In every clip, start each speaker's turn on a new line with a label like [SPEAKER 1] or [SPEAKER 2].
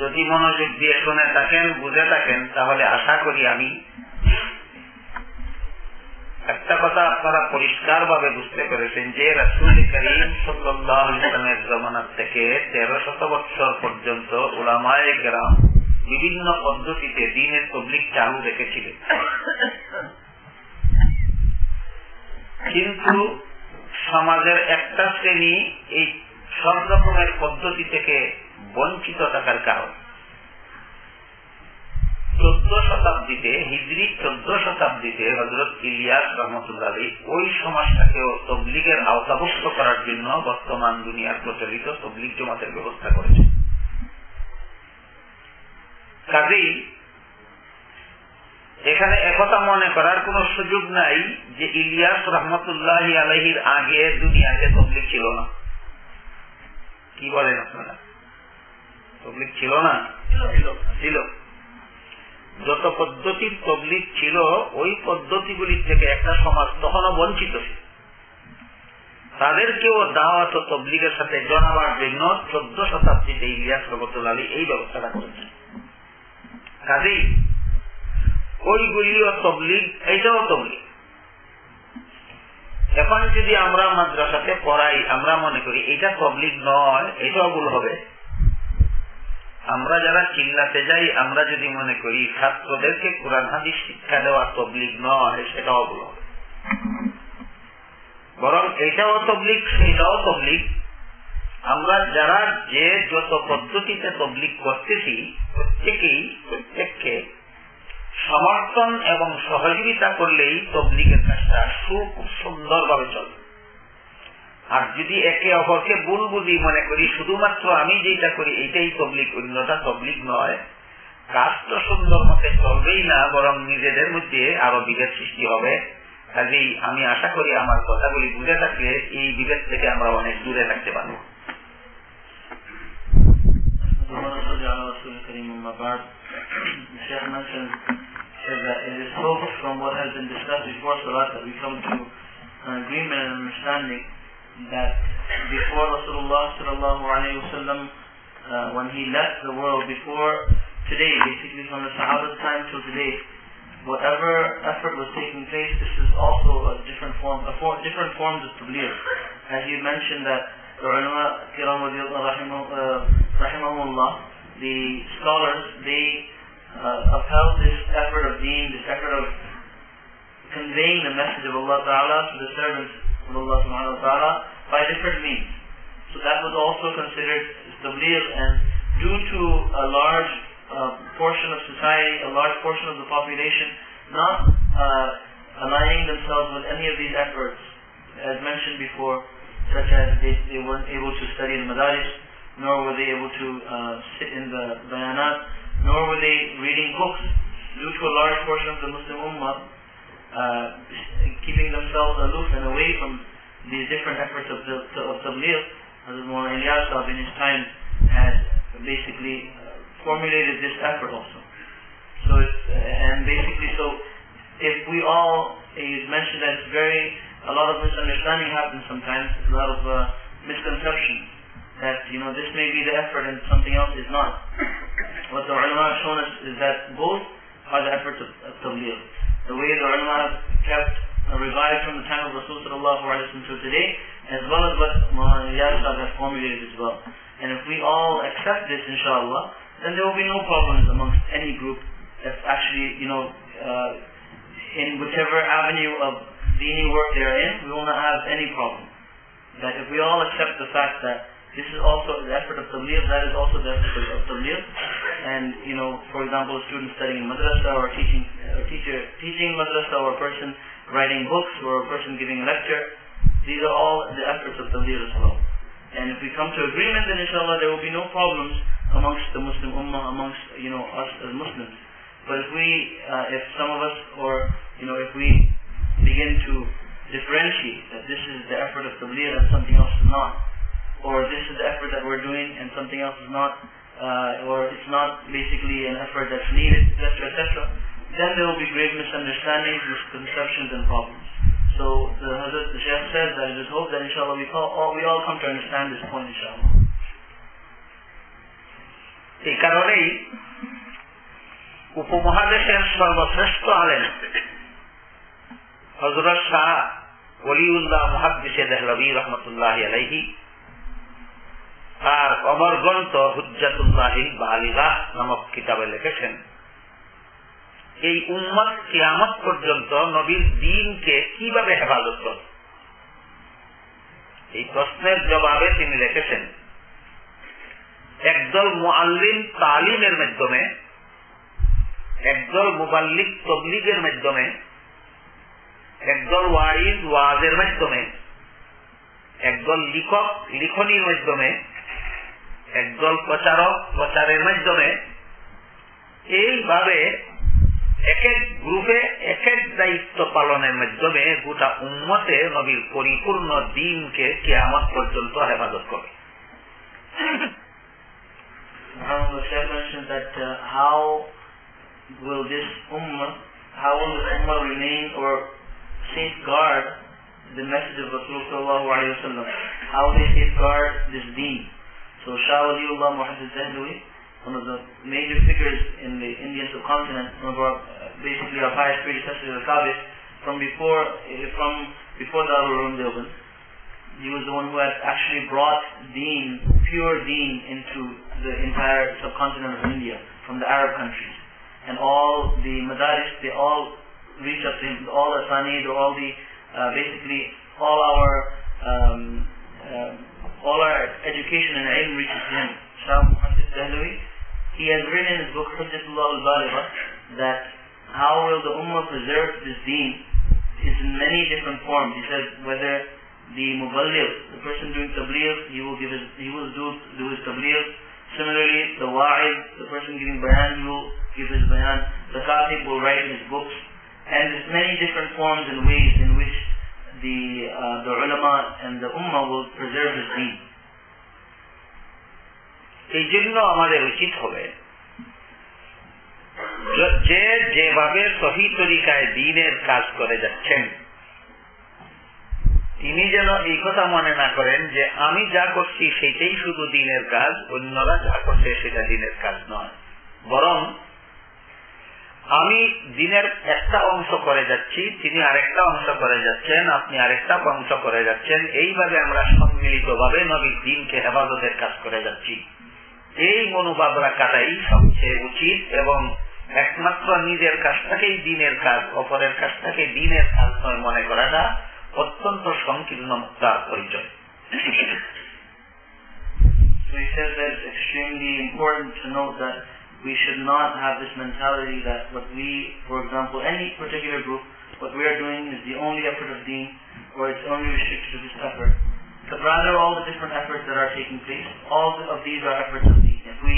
[SPEAKER 1] যদি মনোযোগ দিয়ে শুনে থাকেন, বুঝে থাকেন, তাহলে আশা করি আমি একটা কথা আপনারা পরিষ্কার ভাবে বুঝতে পেরেছেন যে বিভিন্ন পদ্ধতিতে দিনের তবলিক চালু রেখেছিলেন। কিন্তু সমাজের একটা শ্রেণি এই সব রকমের পদ্ধতি থেকে বঞ্চিত থাকার কারণ। চোদ্দ শতাব্দীতে, হিজরি চোদ্দ শতাব্দীতে হজরত ইলিয়াস রহমতুল্লাহ ওই সমাজটাকেও তবলিগের আওতাভুক্ত করার জন্য বর্তমান দুনিয়ার প্রচলিত তবলিগ জমাতের ব্যবস্থা করেছে। কাজেই এখানে একথা মনে করার কোন সুযোগ নাই যে ইলিয়াস রহমতুল্লাহ আলহির আগে দুনিয়াতে তবলিগ ছিল না। কি বলেন আপনারা? তবলিগ ছিল না? ছিল। যত পদ্ধতির তবলিগ ছিল, ওই পদ্ধতিগুলির থেকে একটা সমাজ তখনও বঞ্চিত তাদেরকেও দাওয়াত তবলিগের সাথে জনাবার জন্য চোদ্দ শতাব্দীতে ইলিয়াস আলী এই ব্যবস্থাটা করেছেন। কাজেই ওইগুলিও তবলিগ, এইটাও তবলিগ। এখন যদি আমরা মাদ্রাসাতে পড়াই, আমরা মনে করি এটা তবলিগ নয়, এটাও ভুল হবে। আমরা যারা চিল্লাতে যাই, আমরা যদি মনে করি ছাত্রদেরকে কোরআন, হাদিস শিক্ষা দেওয়া তবলিগ নয়, সেটাও ভুল হবে। বরং এটাও তবলিগ সেটাও তবলিগ আমরা যারা যে যত পদ্ধতিতে তবলিগ করতেছি, প্রত্যেকেই, প্রত্যেককে সমর্থন এবং সহযোগিতা করলেই তবলিগের কাজটা খুব সুন্দরভাবে চলবে আর যদি একে অপরকে ভুল বুঝি মনে করি, শুধুমাত্র আমি যেটা করি, এইটাই তবলিগ অন্যটা তবলিগ নয়। কাজ তো সুন্দর মতে চলবেই না, বরং নিজেদের মধ্যে আরও বিভেদ সৃষ্টি হবে। কাজেই আমি আশা করি আমার কথাগুলি বুঝে থাকলে এই বিভেদ থেকে আমরা অনেক দূরে থাকতে পারব।
[SPEAKER 2] Says that it is hope from what has been discussed before Salat that we come to an agreement and understanding that before Rasulullah sallallahu alayhi wasallam, uh, when he left the world, before today, basically from the Sahaba's time till today, whatever effort was taking place, this is also a different form, a form, different forms of tabligh. As you mentioned that the ulama kiram rahimahullah, the scholars, they uh, upheld this effort of deen, this effort of conveying the message of Allah Ta'ala to the servants of Allah Subhanahu wa Ta'ala by different means. So that was also considered tabligh and due to a large uh, portion of society, a large portion of the population not uh, aligning themselves with any of these efforts, as mentioned before, such as they, they weren't able to study in madaris, nor were they able to uh, sit in the bayanat, nor were they reading books. Due to a large portion of the Muslim Ummah uh, keeping themselves aloof and away from these different efforts of, the, of tabligh, Hazrat Mullah Ilyas in his time had basically uh, formulated this effort also. So, and basically, so if we all, he's mentioned that it's very, a lot of misunderstanding happens sometimes, a lot of uh, misconception that, you know, this may be the effort and something else is not. What the ulama have shown us is that both are the efforts of, of tabligh. The way the ulama have kept uh, revived from the time of Rasul sallallahu alayhi wa to today, as well as what Muhammad Ilyas has formulated as well. And if we all accept this, inshallah, then there will be no problems amongst any group if actually, you know, uh, in whichever avenue of dini work they're in, we will not have any problem. That if we all accept the fact that this is also the effort of tabligh, that is also the effort of tabligh. And, you know, for example, a student studying in madrasa or teaching, a teacher teaching madrasa or a person writing books or a person giving a lecture, these are all the efforts of tabligh as well. And if we come to agreement, then inshallah there will be no problems amongst the Muslim ummah, amongst, you know, us as Muslims. But if we, uh, if some of us, or you know, if we begin to differentiate that this is the effort of tabligh and something else is not, or this is the effort that we're doing and something else is not, uh, or it's not basically an effort that's needed, etc., etc., then there will be great misunderstandings, misconceptions, and problems. So the Hazrat, the Shaykh says that it is hope that inshallah we all, we all come to understand this point inshallah.
[SPEAKER 1] এই কারণেই উপমহাদেশের সর্বশ্রেষ্ঠ আলেন হজরত শাহ ওলিউল্লাহ মহাদ্দিসে দেহলবী রহমতুল্লাহ আলাইহি তার অমর গ্রন্থ হুজ্জাতুল্লাহিল বালিগা নামক কিতাবে লিখেছেন। এই উম্মত কিয়ামত পর্যন্ত নবীর দিনকে কীভাবে হেফাজত করবে? এই প্রশ্নের জবাবে তিনি লিখেছেন, একদল মুআল্লিম তালিমের মাধ্যমে, একদল মুবাল্লিক তবলিগের মাধ্যমে, একদল ওয়াইজ ওয়াজের মাধ্যমে, একদল লিখক, লিখনির মাধ্যমে একদল প্রচারক প্রচারের মাধ্যমে এইভাবে এক এক গ্রুপে এক এক দায়িত্ব পালনের মাধ্যমে গোটা উন্মতে নবীর পরিপূর্ণ দিনকে কেয়ামত পর্যন্ত হেফাজত করে
[SPEAKER 2] that uh, how will this ummah, how will this ummah remain or safeguard the message of Rasulullah sallallahu alayhi wa sallam? How they safeguard this deen. So Shah Waliullah Muhammad Zahdui, one of the major figures in the Indian subcontinent, one of our, uh, basically our highest predecessors Kabir, from before, uh, from before the Deoban, he was the one who had actually brought deen, pure deen into the entire subcontinent of India, from the Arab countries. And all the madaris, they all reach up to him, all the sanid, all the, uh, basically, all our, um, uh, all our education and ilm reaches him. Shah Muhammad Dahlawi, he has written in his book Hujjatullah al-Baligha that how will the Ummah preserve this deen is in many different forms. He says whether the muballigh, the person doing tabligh, he will give his, he will do, do his tabligh. Similarly, the wa'id, the person giving bayan, he will give his bayan. The khatib will write his books. And there's many different forms and ways in which the, uh, the ulama and the ummah will preserve his deen.
[SPEAKER 1] এই জন্য আমাদের উচিত হবে যে যেভাবে সহি তরিকায় দিনের কাজ করে যাচ্ছেন তিনি যেন এই কথা মনে না করেন যে আমি যা করছি সেটাই শুধু দিনের কাজ অন্যরা যা করছে সেটা দিনের কাজ নয় বরং আমি দিনের একটা অংশ করে যাচ্ছি, তিনি আরেকটা অংশ করে যাচ্ছেন, আপনি আরেকটা অংশ করে যাচ্ছেন। এইভাবে আমরা সম্মিলিত ভাবে নবীর দিনকে হেফাজতের কাজ করে যাচ্ছি। এই মনোভাব রাখাটাই সবচেয়ে উচিত এবং একমাত্র নিজের কাজটাকেই দিনের কাজ, অপরের কাজটাকে দিনের কাজ নয় মনে করাটা অত্যন্ত সংকীর্ণ তার পরিচয়।
[SPEAKER 2] So he says that it's extremely important to note that we should not have this mentality that what we, for example, any particular group, what we are doing is the only effort of deen, or it's only restricted to this effort. But rather all the different efforts that are taking place, all of these are efforts of deen. If we,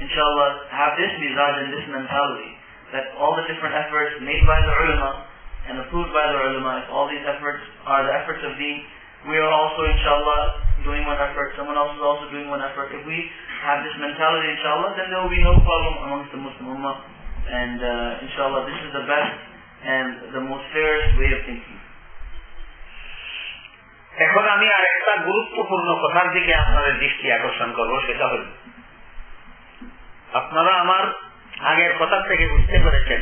[SPEAKER 2] inshallah, have this mizaj and this mentality, that all the different efforts made by the ulama and approved by the ulama, if all these efforts are the efforts of deen, we are also, inshallah, doing one effort, someone else is also doing one effort. If we have this mentality, inshallah, then there will be no problem amongst the Muslim Ummah. And uh, inshallah, this is the best and the most fairest way of thinking.
[SPEAKER 1] এখন আমি আরেকটা গুরুত্বপূর্ণ কথার দিকে আপনাদের দৃষ্টি আকর্ষণ করব সেটা হল আপনারা আমার আগের কথা থেকে বুঝতে পেরেছেন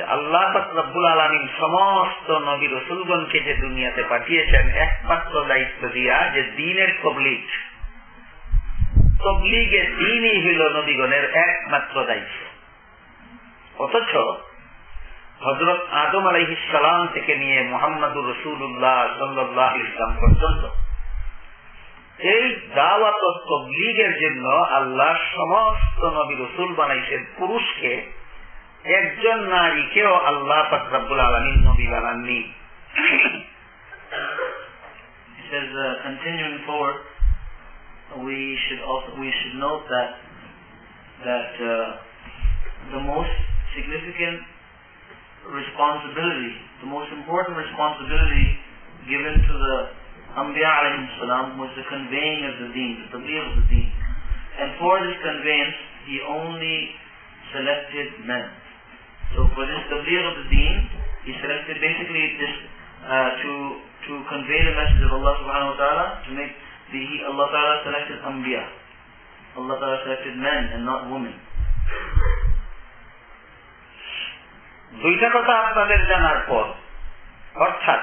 [SPEAKER 1] আল্লাহ রব্বুল আলমিন সমস্ত নবী রসুলগণকে যে দুনিয়াতে পাঠিয়েছেন, একমাত্র দায়িত্ব দিয়া যে দিনের তবলিগে। দিনই হইল নবীগণের একমাত্র দায়িত্ব। অথচ হজরত আদম আলহিসাম থেকে নিয়ে মোহাম্মদুর রসুল্লাহ সাল্লাহ ইসলাম পর্যন্ত, এই দাওয়াত তবলিগের জন্য আল্লাহ সমস্ত নবী রসুল বানাইছেন পুরুষকে একজন নারীকেও আল্লাহ ফাকরাবুল আলমিন নবী বানাননি
[SPEAKER 2] He says, uh, continuing forward, we should also we should note that that uh, the most significant responsibility, the most important responsibility given to the Anbiya alayhi salam was the conveying of the deen, the tabligh of the deen. And for this conveyance, he only selected men. So for this tabligh of the deen, he selected basically this uh, to to convey the message of Allah subhanahu wa ta'ala, to make the he, Allah ta'ala selected Anbiya. Allah ta'ala selected men and not women.
[SPEAKER 1] দুইটা কথা আপনাদের জানার পর অর্থাৎ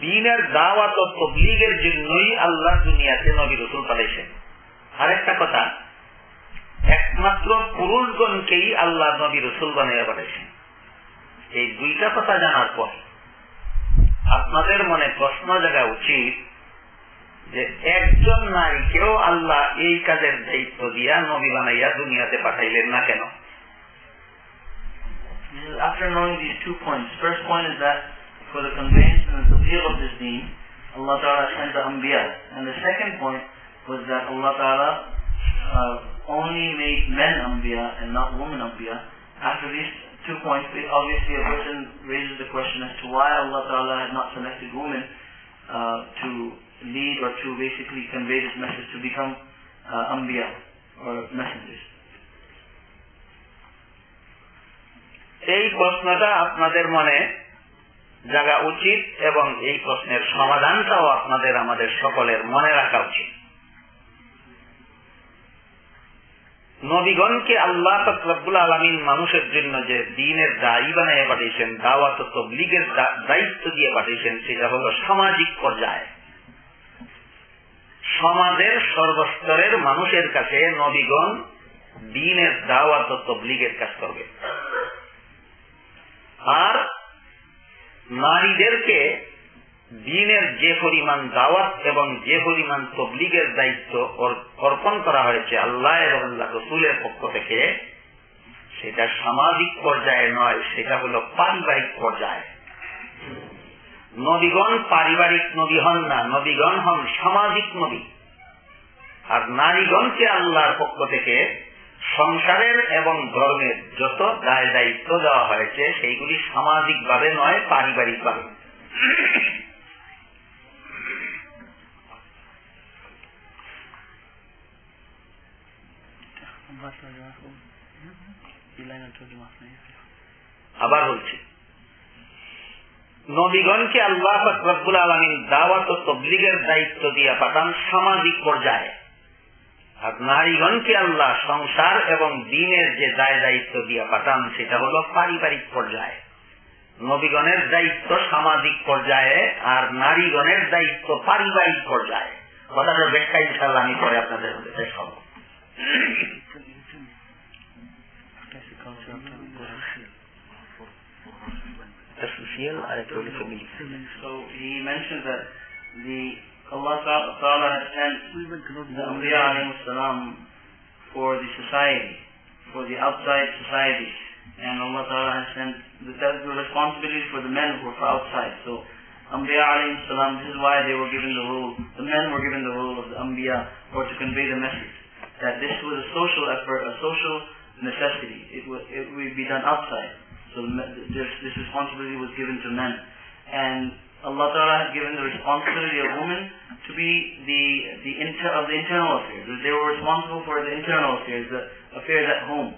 [SPEAKER 1] দিনের দাওয়াত ও তবলিগের জন্যই আল্লাহ দুনিয়াতে নবী রসুল পাঠাইছেন আরেকটা কথা একমাত্র পুরুষগণকেই আল্লাহ নবী রসুল বানাইয়া পাঠাইছেন এই দুইটা কথা জানার পর আপনাদের মনে প্রশ্ন জাগা উচিত যে একজন নারীকেও আল্লাহ এই কাজের দায়িত্ব দিয়া নবী বানাইয়া দুনিয়াতে পাঠাইলেন না কেন
[SPEAKER 2] After knowing these two points, first point is that for the conveyance and the tabligh of this deen, Allah Ta'ala sent the Anbiya. And the second point was that Allah Ta'ala uh, only made men Anbiya and not women Anbiya. After these two points, obviously a person raises the question as to why Allah Ta'ala had not selected women uh, to lead or to basically convey this message to become uh, Anbiya or messengers.
[SPEAKER 1] এই প্রশ্নটা আপনাদের মনে জাগা উচিত এবং এই প্রশ্নের সমাধানটাও আপনাদের আমাদের সকলের মনে রাখা উচিত নবীগণকে আল্লাহ রব্বুল আলমিন মানুষের জন্য যে দিনের দায়ী বানিয়ে পাঠিয়েছেন, দাওয়াত তবলিগের দায়িত্ব দিয়ে পাঠিয়েছেন, সেটা হল সামাজিক পর্যায়ে। সমাজের সর্বস্তরের মানুষের কাছে নবীগণ দিনের দাওয়াত তবলিগের কাজ করবে। আর নারীদেরকে দিনের যে পরিমাণ দাওয়াত এবং যে পরিমাণ তবলিগের দায়িত্ব অর্পণ করা হয়েছে আল্লাহ এবং রসুলের পক্ষ থেকে, সেটা সামাজিক পর্যায়ে নয়, সেটা হলো পারিবারিক পর্যায়ে। নবীগণ পারিবারিক নবী হন না, নবীগণ হন সামাজিক নবী। আর নারীগণকে আল্লাহর পক্ষ থেকে সংসারের এবং ধর্মের যত দায় দায়িত্ব দেওয়া হয়েছে, সেইগুলি সামাজিক ভাবে নয় পারিবারিক আবার বলছি। নবীগণকে আল্লাহ রব্বুল আলমিন দাওয়াত ও তবলিগের দায়িত্ব দিয়ে পাঠান সামাজিক পর্যায়ে। আর নারীগণকে আল্লাহ সংসার এবং দিনের যে দায় দায়িত্ব দিয়ে পাঠান, সেটা হলো পারিবারিক পর্যায়ে। নবীগণের দায়িত্ব সামাজিক পর্যায়ে আর নারীগণের দায়িত্ব পারিবারিক পর্যায়ে। কথাটার ব্যাখ্যা ইনশাল্লাহ আমি পরে আপনাদের শেষ হব
[SPEAKER 2] So he mentioned that the Allah Ta'ala has sent the salam for the society, for the outside society. And Allah Ta'ala has sent the, the responsibility for the men who are outside. So Anbiya salam, this is why they were given the role, the men were given the role of the Anbiya or to convey the message. That this was a social effort, a social necessity. It would, it would be done outside. So this, this responsibility was given to men. And Allah Ta'ala had given the responsibility of women to be the, the inter, of the internal affairs. They were responsible for the internal affairs, the affairs at home.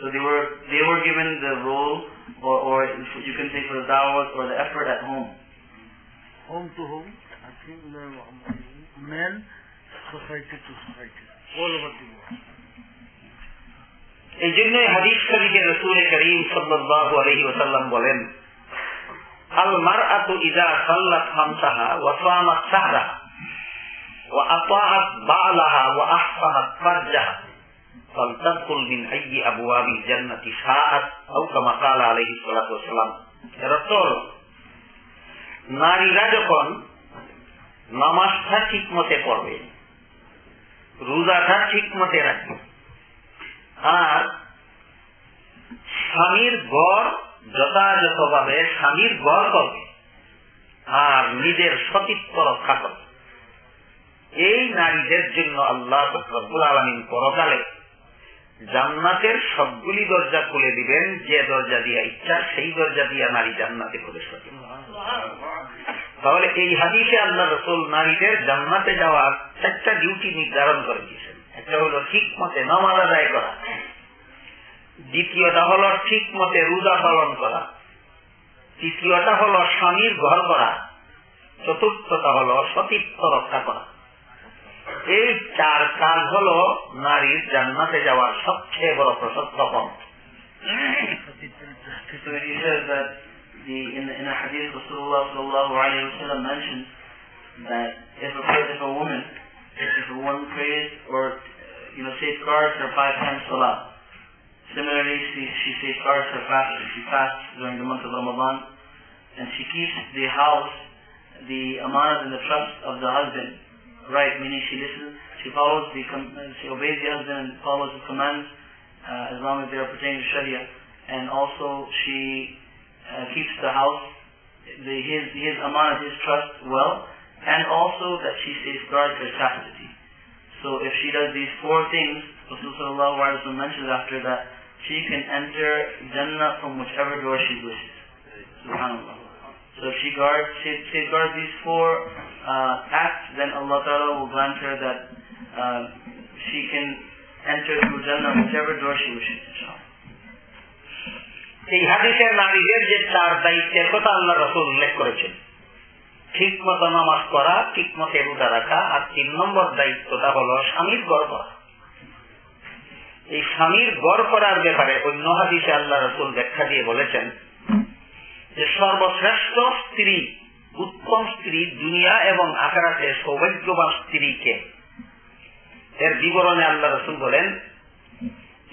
[SPEAKER 2] So they were, they were given the role, or, or you can say for the da'wah, or the effort at home.
[SPEAKER 3] Home to home, I think men, society to society, all over the world.
[SPEAKER 1] এই জন্য হাদিস শরীফে রসুল করিম সাল্লাল্লাহু আলাইহি ওয়াসাল্লাম বলেন আল মারআতু ইযা সাল্লাত খামসাহা ওয়া সামাত শাহরাহা ওয়া আতাআত বা'লাহা ওয়া আহসানাত ফারজাহা فلتدخل من أي أبواب الجنة شاءت أو كما قال عليه الصلاة والسلام এর অর্থ হলো নারীরা যখন নামাজটা ঠিক মতে পড়বে রোজাটা ঠিক মতে রাখবে আর স্বামীর গড় যথাযথভাবে স্বামীর গড় করবে আর নিজের সতীত্ব রক্ষা করবে। এই নারীদের জন্য আল্লাহ রব্বুল আলমিন পরকালে জান্নাতের সবগুলি দরজা খুলে দিবেন, যে দরজা দিয়া ইচ্ছা, সেই দরজা দিয়া নারী জান্নাতে প্রবেশ করবে। তাহলে এই হাদিসে আল্লাহ রসুল নারীদের জান্নাতে যাওয়ার চারটা ডিউটি নির্ধারণ করে দিয়েছেন। একটা হলো ঠিক মতে নমাজ আদায় করা। দ্বিতীয়টা হলো ঠিক মতে রোজা পালন করা। তৃতীয়টা হলো স্বামীর ঘর করা। চতুর্থটা হলো সতীর্থ রক্ষা করা। এই চার কাজ হল নারীর জান্নাতে যাওয়ার সবচেয়ে বড় প্রশস্ত পথ।
[SPEAKER 2] The, in, the, in a hadith Rasulullah sallallahu alayhi wa sallam mentioned that if a, if a woman, if a woman prays or, you know, safeguards her five times salah, similarly she, she safeguards her fasting, she fasts during the month of Ramadan, and she keeps the house, the amanat and the trust of the husband, right, meaning she listens, she follows the, she obeys the husband and follows his commands, uh, as long as they are pertaining to Sharia, and also she uh, keeps the house, the, his, his amanat, his trust well, and also that she safeguards her chastity. So if she does these four things, Rasulullah mentions after that, she can enter Jannah from whichever door she wishes. Subhanallah. So if she guards, she safeguards these four uh, acts, then Allah Ta'ala will grant her that uh, she can enter through Jannah whichever door she wishes. Inshallah.
[SPEAKER 1] এই হাদিসের নারীদের যে চার দায়িত্বের কথা আল্লাহ রসুল উল্লেখ করেছেন। ঠিক মতো নামাজ করা ঠিক মতো রোজা রাখা আর তিন নম্বর দায়িত্বটা হল স্বামীর গড় করা এই স্বামীর গড় করার ব্যাপারে অন্য হাদিসে আল্লাহ রসুল ব্যাখ্যা দিয়ে বলেছেন যে সর্বশ্রেষ্ঠ স্ত্রী, উত্তম স্ত্রী দুনিয়া এবং আকারাতে সৌভাগ্যবান স্ত্রীকে। এর বিবরণে আল্লাহ রসুল বলেন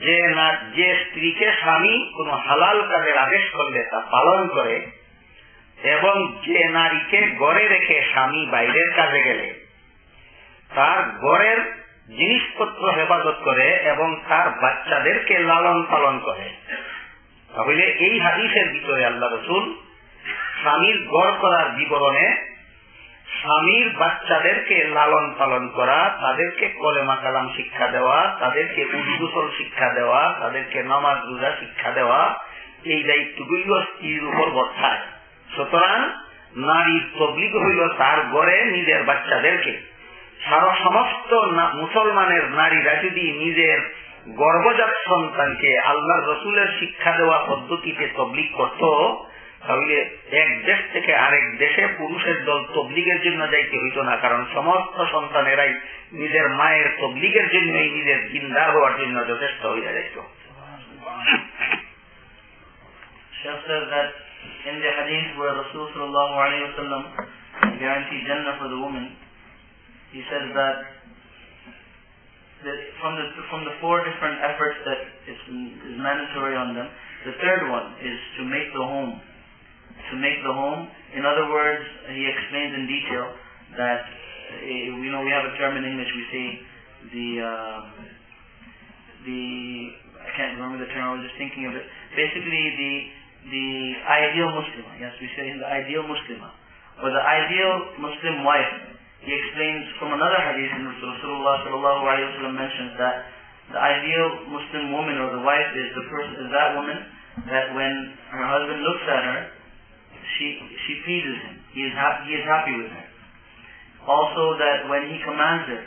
[SPEAKER 1] যে না, যে স্ত্রীকে স্বামী কোন হালাল কাজের আদেশ করলে তা পালন করে, এবং যে নারীকে গড়ে রেখে স্বামী বাইরের কাজে গেলে, তার গড়ের জিনিসপত্র হেফাজত করে এবং তার বাচ্চাদেরকে লালন পালন করে। তাহলে এই হাদিসের ভিতরে আল্লাহ রসুল স্বামীর গড় করার বিবরণে স্বামীর বাচ্চাদেরকে লালন পালন করা, তাদেরকে কলেমা কালাম শিক্ষা দেওয়া, তাদেরকে উদ্গুসল শিক্ষা দেওয়া, তাদেরকে নামাজ রোজা শিক্ষা দেওয়া, এই দায়িত্বগুলিও স্ত্রীর উপর বর্তায়। সুতরাং নারীর তবলিগ হইল তার গড়ে নিজের বাচ্চাদেরকে। সারা সমস্ত মুসলমানের নারীরা যদি নিজের গর্ভজাত সন্তানকে আল্লাহ রসুলের শিক্ষা দেওয়া পদ্ধতিতে তবলিগ করত তাহলে এক দেশ থেকে আরেক দেশে পুরুষের দল তবলিগের জন্য যাইতে হইত না কারণ সমস্ত সন্তানেরাই নিজের মায়ের তবলিগের জন্যই নিজের জিন্দার হওয়ার জন্য যথেষ্ট হইয়া যাইত
[SPEAKER 2] Sheikh says that in the hadith where Rasul sallallahu alayhi wa sallam guaranteed Jannah for the woman, he says that that from the from the four different efforts that is, is mandatory on them, the third one is to make the home. To make the home. In other words, he explains in detail that you know we have a term in English we say the uh, the I can't remember the term. I was just thinking of it. Basically, the the ideal Muslim. Yes, we say the ideal Muslim or the ideal Muslim wife he explains from another hadith in Rasulullah sallallahu alayhi wa sallam mentions that the ideal Muslim woman or the wife is the person is that woman that when her husband looks at her, she she pleases him. He is happy he is happy with her. Also that when he commands her,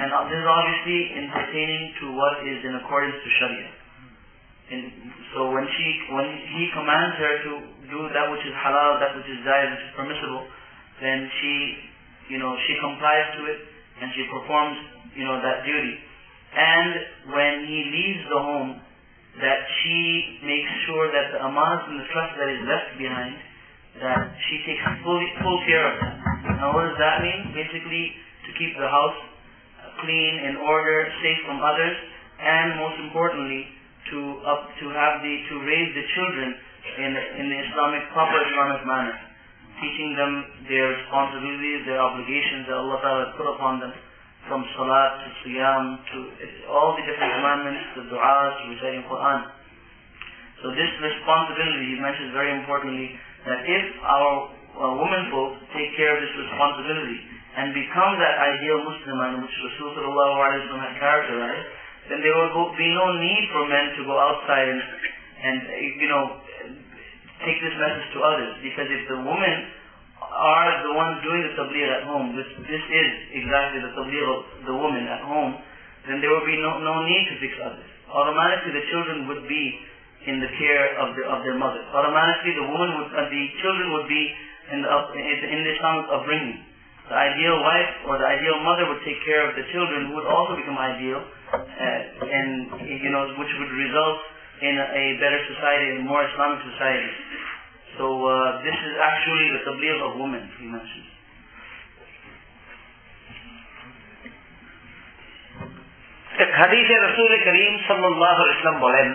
[SPEAKER 2] and this is obviously in pertaining to what is in accordance to Sharia. And so when she when he commands her to do that which is halal, that which is jaiz, which is permissible, then she you know, she complies to it and she performs, you know, that duty. And when he leaves the home, that she makes sure that the amanat and the trust that is left behind, that she takes full, full care of them. Now what does that mean? Basically, to keep the house uh, clean, in order, safe from others, and most importantly, to up to have the to raise the children in in the Islamic proper Islamic manner teaching them their responsibilities, their obligations that Allah Ta'ala put upon them, from salat to siyam to uh, all the different commandments, the du'as, to reciting Quran. So this responsibility, he mentions very importantly, that if our women folk take care of this responsibility and become that ideal Muslim and which Rasulullah had characterized, then there will be no need for men to go outside and, and you know, take this message to others. Because if the women are the ones doing the tabligh at home, this, this is exactly the tabligh of the woman at home, then there will be no, no need to fix others. Automatically the children would be in the care of, the, of their mother. Automatically the woman would, uh, the children would be in the, in the Islamic upbringing. The ideal wife or the ideal mother would take care of the children who would also become ideal, uh, and you know, which would result in a, a better society, a more Islamic society. So uh, this is actually the tabligh of women, he mentions.
[SPEAKER 1] হাদিসে রসুল করিম সাল্লাহ ইসলাম বলেন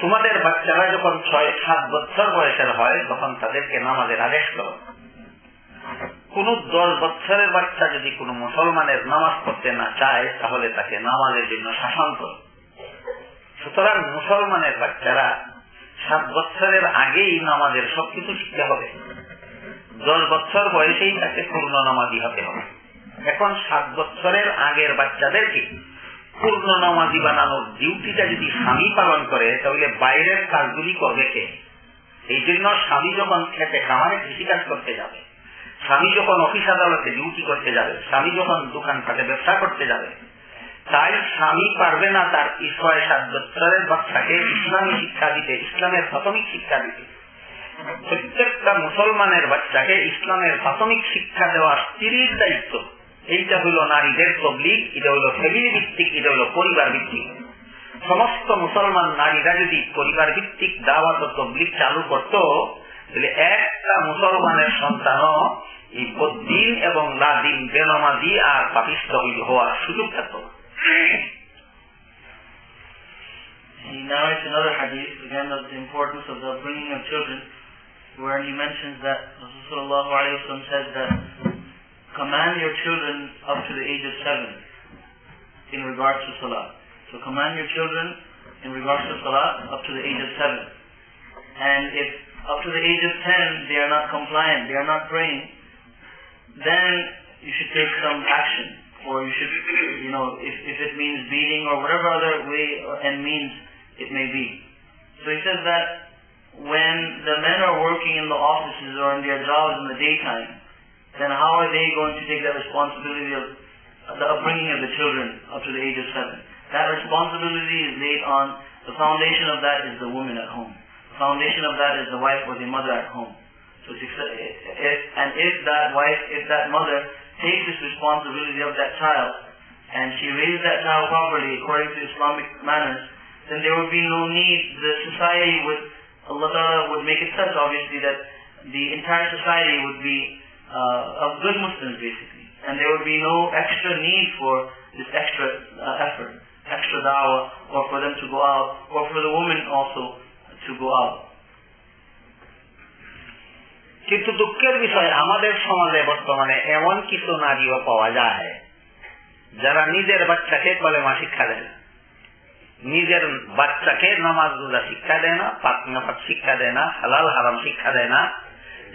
[SPEAKER 1] তোমাদের বাচ্চারা যখন ছয়, সাত বছর বয়সের হয়, তখন তাদেরকে নামাজের আদেশ করো। কোন দশ বছরের বাচ্চা যদি কোন মুসলমানের নামাজ পড়তে না চায়, তাহলে তাকে নামাজের জন্য শাসন করো। সুতরাং মুসলমানের বাচ্চারা সাত বছরের আগেই নামাজের সবকিছু শিখতে হবে। দশ বছর বয়সেই তাকে পূর্ণ নামাজি হতে হবে। এখন সাত বছরের আগের বাচ্চাদেরকে পূর্ণ নামাজি বানানোর ডিউটিটা যদি স্বামী পালন করে, তাহলে বাইরের কাজগুলি করবে কে? এই জন্য স্বামী যখন খেতে খামারে কৃষিকাজ করতে যাবে, স্বামী যখন অফিস আদালতে ডিউটি করতে যাবে, স্বামী যখন দোকান খাতে ব্যবসা করতে যাবে, তাই স্বামী পারবে না তার ছয় সাত বছরের বাচ্চাকে ইসলামী শিক্ষা দিতে, ইসলামের প্রাথমিক শিক্ষা দিতে। প্রত্যেকটা মুসলমানের বাচ্চাকে ইসলামের প্রাথমিক শিক্ষা দেওয়া স্ত্রীর দায়িত্ব। এইটা হলো নারীদের তবলিগ এটা হলো ফ্যামিলি ভিত্তিক এটা হলো পরিবার ভিত্তিক। সমস্ত মুসলমান নারীরা যদি পরিবার ভিত্তিক দাওয়াত তবলিগ চালু করত তাহলে একটা মুসলমানের সন্তানও এই এবং লাদিন বেনামাজি আর পাপিষ্ট হওয়ার সুযোগ থাকত।
[SPEAKER 2] He narrates another hadith, again of the importance of the bringing of children, where he mentions that Rasulullah says that command your children up to the age of seven. in regards to salah. So command your children in regards to salah up to the age of seven. And if up to the age of ten they are not compliant, they are not praying, then you should take some action. Or you should, you know, if, if it means beating or whatever other way and means it may be. So he says that when the men are working in the offices or in their jobs in the daytime, then how are they going to take that responsibility of the upbringing of the children up to the age of seven? That responsibility is laid on, the foundation of that is the woman at home. The foundation of that is the wife or the mother at home. So if, and if that wife, if that mother takes this responsibility of that child, and she raises that child properly according to Islamic manners, then there would be no need, the society would, Allah Ta'ala would make it such obviously that the entire society would be uh, of good Muslims basically. And there would be no extra need for this extra uh, effort, extra da'wah, or for them to go out, or for the women also to go out.
[SPEAKER 1] কিন্তু দুঃখের বিষয় আমাদের সমাজে বর্তমানে এমন কিছু নারীও পাওয়া যায় যারা নিজের বাচ্চাকে কলেমা শিক্ষা দেয় না নিজের বাচ্চাকে নামাজ রোজা শিক্ষা দেয় না পাক শিক্ষা দেয় না, হালাল হারাম শিক্ষা দেয় না।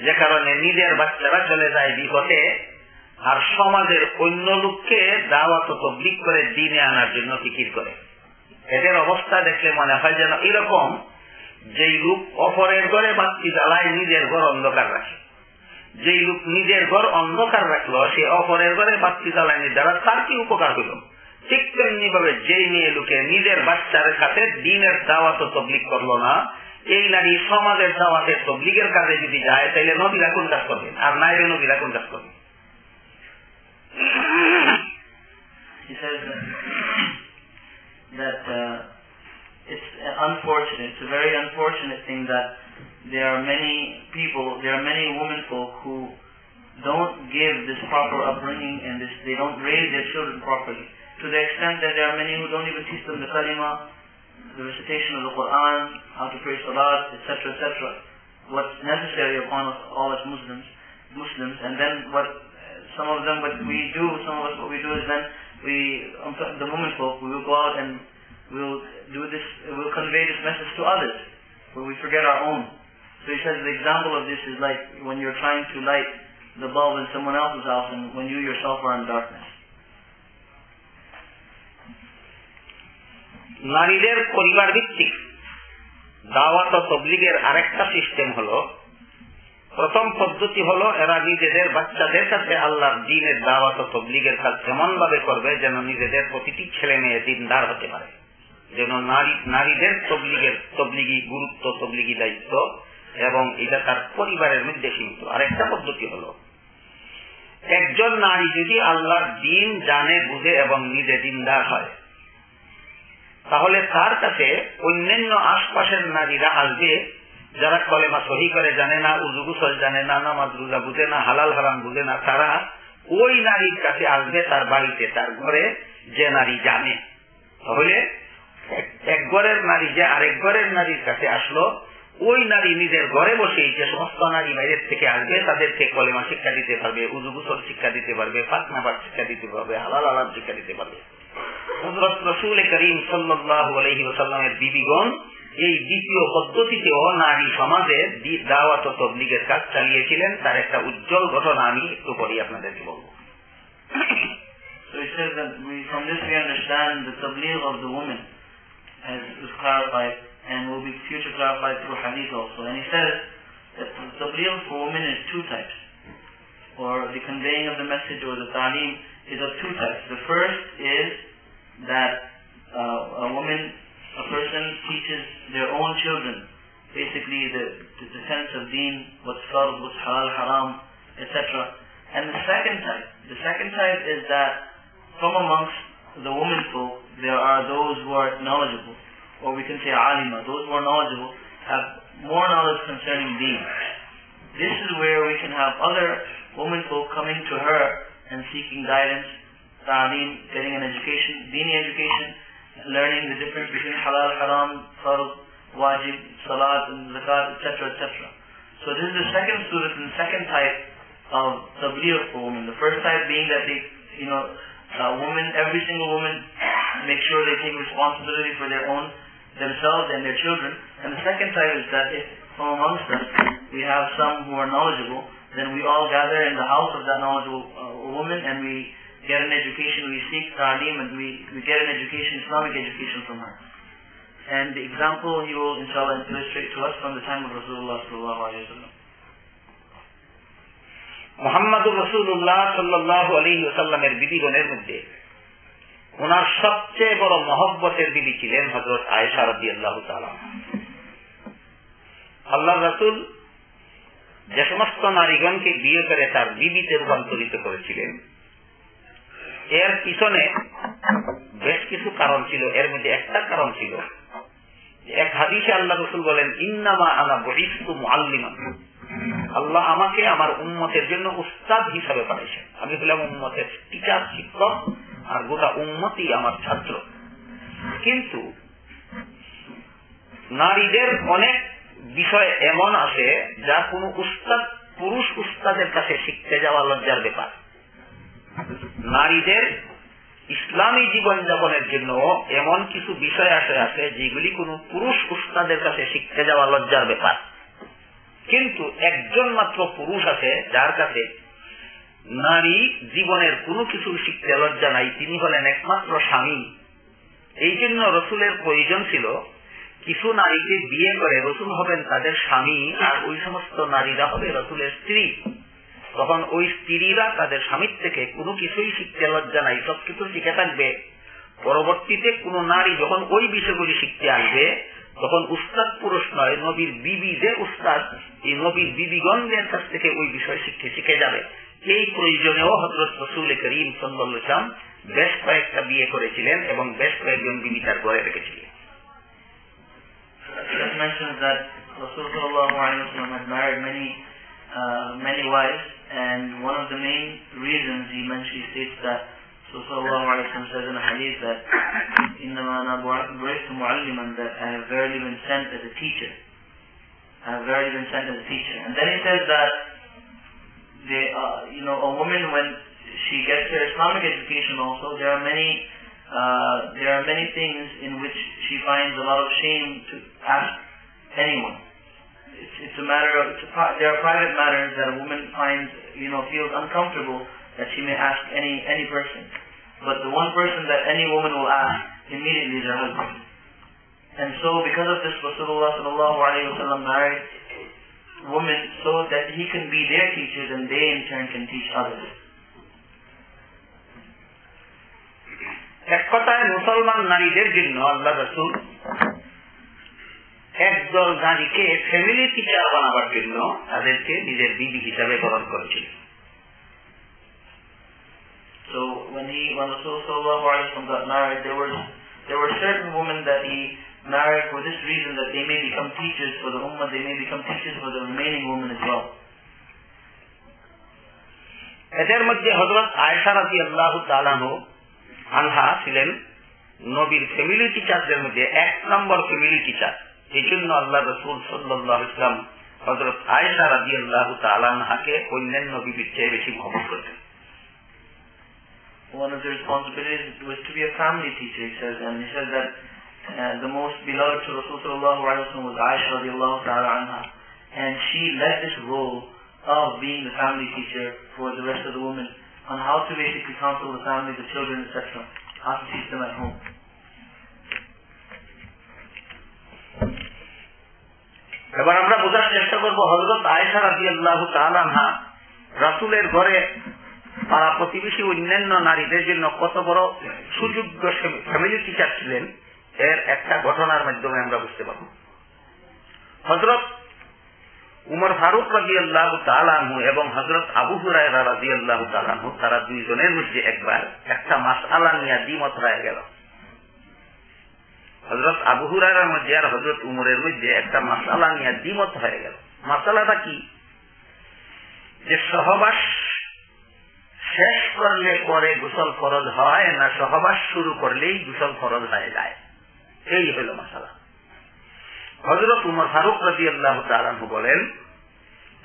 [SPEAKER 1] যে কারণে নিজের বাচ্চারা চলে যায় বিপদে আর সমাজের অন্য লোককে দাওয়াত তবলিক করে দিনে আনার জন্য ফিকির করে। এদের অবস্থা দেখলে মনে হয় যেন এরকম যেই লোক অপরের ঘরে বাতি জ্বালায় নিজের ঘর অন্ধকার রাখে। যেই লোক নিজের ঘর অন্ধকার রাখল, সে অপরের ঘরে বাতি জ্বালায়নি, দ্বারা তার কি উপকার হইল ঠিক তেমনি ভাবে যেই মেয়ে লোকে নিজের বাচ্চার সাথে দিনের দাওয়াত তবলিক করলো না এই নারী সমাজের দাওয়াতের তবলিগের কাজে যদি যায় তাহলে নদীরা কোন কাজ করবেন আর নাইরে নদীরা কোন কাজ করবেন
[SPEAKER 2] He says that, that uh, it's unfortunate, it's a very unfortunate thing that there are many people, there are many women folk who don't give this proper upbringing and this, they don't raise their children properly. To the extent that there are many who don't even teach them the kalima, the recitation of the Quran, how to pray salat, etc., etc. What's necessary upon us all as Muslims, Muslims, and then what uh, some of them what we do, some of us what we do is then we, the women folk, we will go out and we'll do this, we'll convey this message to others, but we forget our own. So he says the example of this is like when you're trying to light the bulb in someone else's house and when you yourself are in darkness.
[SPEAKER 1] নারীদের পরিবার ভিত্তিক। দাওয়াত তবলিগের আরেকটা system হলো, প্রথম পদ্ধতি হলো এরা নিজেদের বাচ্চাদের কাছে আল্লাহর দিনের দাওয়াত তবলিগের কাজ এমন ভাবে করবে যেন নিজেদের প্রতিটি ছেলে মেয়ে দিনদার হতে পারে। যেন নারী, নারীদের তবলিগের তবলিগি গুরুত্ব, তবলিগি দায়িত্ব এবং এটা তার পরিবারের মধ্যে সীমিত। আরেকটা পদ্ধতি হলো, একজন নারী যদি আল্লাহর দিন জানে, বুঝে এবং নিজে দিনদার হয় তাহলে তার কাছে অন্যান্য আশপাশের নারীরা আসবে, যারা কলেমা সহি করে জানে না, উজু গুসল জানে না, নামাজ রোজা বুঝে না, হালাল হারাম বুঝে না, তারা ওই নারীর কাছে আসবে তার বাড়িতে, তার ঘরে যে নারী জানে। তাহলে এক ঘরের নারী যে আরেক ঘরের নারীর কাছে আসলো, ওই নারী নিজের ঘরে বসেই যে সমস্ত নারী বাইরের থেকে আসবে, তাদেরকে কলেমা শিক্ষা দিতে পারবে, উজু গুসল শিক্ষা দিতে পারবে পাতনাবাদ শিক্ষা দিতে পারবে, হালাল আলাম শিক্ষা দিতে পারবে। হজরত রসুল করিম সাল্লাহ বিবিগণ এই দ্বিতীয় পদ্ধতিতেও নারী সমাজে দাওয়াত তবলিগের কাজ চালিয়েছিলেন তার একটা উজ্জ্বল ঘটনা আমি একটু পরে আপনাদেরকে বলব
[SPEAKER 2] So he says that we, from this we understand the tabligh of the woman as is clarified and will be future clarified through hadith also. And he says that the tabligh for women is two types. Or the conveying of the message or the ta'lim is of two types. The first is that uh, a woman a person teaches their own children basically the, the, the sense of deen, what's fard, what's halal, haram, etc. And the second type, the second type is that from amongst the women folk, there are those who are knowledgeable, or we can say alima, those who are knowledgeable, have more knowledge concerning deen. This is where we can have other women folk coming to her and seeking guidance, ta'aleem, getting an education, dini education, learning the difference between halal, haram, fard, wajib, salat, and zakat, etc., etc. So this is the second surah and the second type of tabligh for women. The first type being that they, you know, uh, every single woman, make sure they take responsibility for their own, themselves and their children. And the second type is that if from amongst us we have some who are knowledgeable, then we all gather in the house of that knowledgeable uh, woman and we get an education, we seek ta'lim and we, we get an education, Islamic education from her. And the example he will inshallah illustrate to us from the time of Rasulullah sallallahu alayhi wa sallam.
[SPEAKER 1] মোহাম্মদুর রসুল্লাহ সাল্লাহ আলী ওসাল্লামের বিবিগণের মধ্যে ওনার সবচেয়ে বড় মহব্বতের বিবি ছিলেন হজরত আয়েশা রবি আল্লাহ আল্লাহ রসুল যে সমস্ত নারীগণকে বিয়ে করে তার বিবিতে রূপান্তরিত করেছিলেন, এর পিছনে বেশ কিছু কারণ ছিল। এর মধ্যে একটা কারণ ছিল এক হাদিসে আল্লাহ রসুল বলেন, ইন্নামা আনা বহিস্তু আল্লাহ আমাকে আমার উন্মতের জন্য উস্তাদ হিসাবে আমি হলাম উন্মতের টিচার শিক্ষক, আর গোটা উন্মতি আমার ছাত্র। কিন্তু নারীদের অনেক বিষয় এমন আছে যা কোনো উস্তাদ, পুরুষ উস্তাদের কাছে শিখতে যাওয়া লজ্জার ব্যাপার। নারীদের ইসলামী জীবনযাপনের জন্য এমন কিছু বিষয় আসে আছে যেগুলি কোনো পুরুষ উস্তাদের কাছে শিখতে যাওয়া লজ্জার ব্যাপার। কিন্তু একজন মাত্র পুরুষ আছে যার কাছে নারী জীবনের কোনো কিছু শিখতে লজ্জা নাই, তিনি হলেন একমাত্র স্বামী। এই জন্য রসুলের প্রয়োজন ছিল কিছু নারীকে বিয়ে করে রসুল হবেন তাদের স্বামী, আর ওই সমস্ত নারীরা হবে রসুলের স্ত্রী। তখন ওই স্ত্রীরা তাদের স্বামীর থেকে কোনো কিছুই শিখতে লজ্জা নাই সবকিছু শিখে থাকবে। পরবর্তীতে কোন নারী যখন ওই বিষয়গুলি শিখতে আসবে, তখন উস্তাদ পুরুষ নয়, নবীর বিবি যে উস্তাদ, এই নবীর বিবিগণদের কাছ থেকে ওই বিষয় শিখতে শিখে যাবে। এই প্রয়োজনেও হজরত রসুল করিম সাল্লাম বেশ কয়েকটা বিয়ে করেছিলেন এবং বেশ কয়েকজন বিবি তার ঘরে রেখেছিলেন।
[SPEAKER 2] It mentions that Rasulullah had married many uh, many wives, and one of the main reasons he mentions he states that Rasulullah says in a hadith that إِنَّمَا أَنَا بُعِثْتُ مُعَلِّمًا that I have verily been sent as a teacher. I have verily been sent as a teacher. And then he says that they, uh, you know, a woman when she gets her Islamic education also, there are many uh, there are many things in which she finds a lot of shame to ask anyone. It's, it's a matter of, it's a, there are private matters that a woman finds, you know, feels uncomfortable that she may ask any, any person. But the one person that any woman will ask immediately is her husband. And so because of this, Rasulullah sallallahu married women so that he can be their teachers and they in turn can teach others.
[SPEAKER 1] এক কথায় মুসলমান নারীদের জন্য আল্লাহ রসুল একদল নারীকে family teacher বানাবার জন্য তাদেরকে নিজের বিবি হিসাবে গ্রহণ করেছিলেন
[SPEAKER 2] So when he, when Rasulullah got married, there were there were certain women that he married for this reason that they may become teachers for the ummah, they may become teachers for the remaining women as well.
[SPEAKER 1] এদের মধ্যে হজরত আয়সা রাজি আল্লাহ তালানো আনহা ছিলেন নবীর family টিচারদের মধ্যে এক নম্বর ফ্যামিলি টিচার এই জন্য আল্লাহ রসুল সাল্লাহ ইসলাম হজরত আয়সা রাজি আল্লাহ তালানহাকে অন্যান্য বিবির চেয়ে বেশি মহব্বত করতেন
[SPEAKER 2] One of the responsibilities was to be a family teacher, he says, and he says that uh, the most beloved to Rasulullah was Aisha radiallahu ta'ala anha. And she led this role of being the family teacher for the rest of the women on how to basically counsel the family, the children, etc. How to teach them at home.
[SPEAKER 1] এবার আমরা বোঝার চেষ্টা করব হজরত আয়সা রাজি আল্লাহ তালানহা রাসুলের ঘরে পাড়া প্রতিবেশী অন্যান্য নারীদের জন্য কত বড় সুযোগ্য ফ্যামিলি টিচার ছিলেন এর একটা ঘটনার মাধ্যমে আমরা বুঝতে পারব হজরত উমর ফারুক রাজি আল্লাহ তালানহু এবং হজরত আবু হুরায়রা রাজি আল্লাহ তারা দুইজনের মধ্যে একবার একটা মাস আলা নিয়ে দ্বিমত হয়ে গেল। হজরত আবু হুরায়রার মধ্যে আর হজরত উমরের মধ্যে একটা মাসালা নিয়ে দ্বিমত হয়ে গেল। মাসালাটা কি? যে সহবাস শেষ করলে পরে গোসল ফরজ হয় না, সহবাস শুরু করলেই গোসল ফরজ হয়ে যায়। এই হইল মশালা হজরত উমর ফারুক রাজি আল্লাহ তালানহু বলেন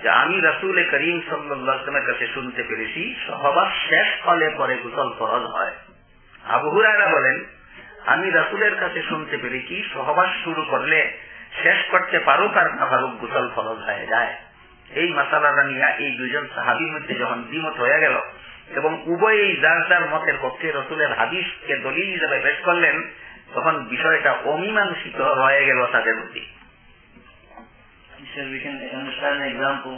[SPEAKER 1] যে আমি রাসুল করিম সাল্লামের কাছে শুনতে পেরেছি, সহবাস শেষ ফলে পরে গুসল ফরজ হয়। আবহুরায়রা বলেন, আমি রাসুলের কাছে শুনতে পেরেছি, সহবাস শুরু করলে শেষ করতে পারুক আর না পারুক গুসল ফরজ হয়ে যায়। এই মাসালাটা নিয়ে এই দুজন সাহাবির মধ্যে যখন দ্বিমত হয়ে গেল এবং উভয়ই যার যার মতের পক্ষে রসুলের হাদিসকে দলিল হিসেবে পেশ করলেন তখন বিষয়টা অমীমাংসিত হয়ে গেল তাদের মধ্যে
[SPEAKER 2] He said we can understand an example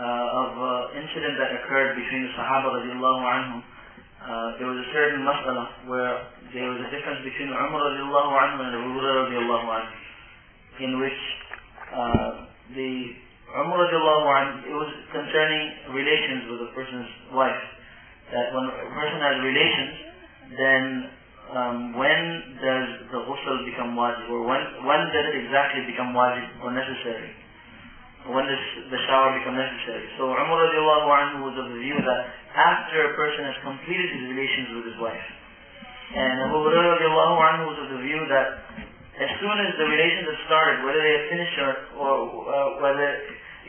[SPEAKER 2] uh, of an incident that occurred between the Sahaba radiallahu anhum. Uh, there was a certain mas'ala where there was a difference between Umar radiallahu anhu and Abu Hurairah radiallahu anhu in which uh, the Umar radiallahu anhu, it was concerning relations with a person's wife. That when a person has relations, then um, when does the ghusl become wajib or when, when does it exactly become wajib or necessary? When does the shower become necessary? So Umar radiallahu anhu was of the view that after a person has completed his relations with his wife. And Abu radiallahu anhu was of the view that as soon as the relations have started, whether they have finished or, or uh, whether,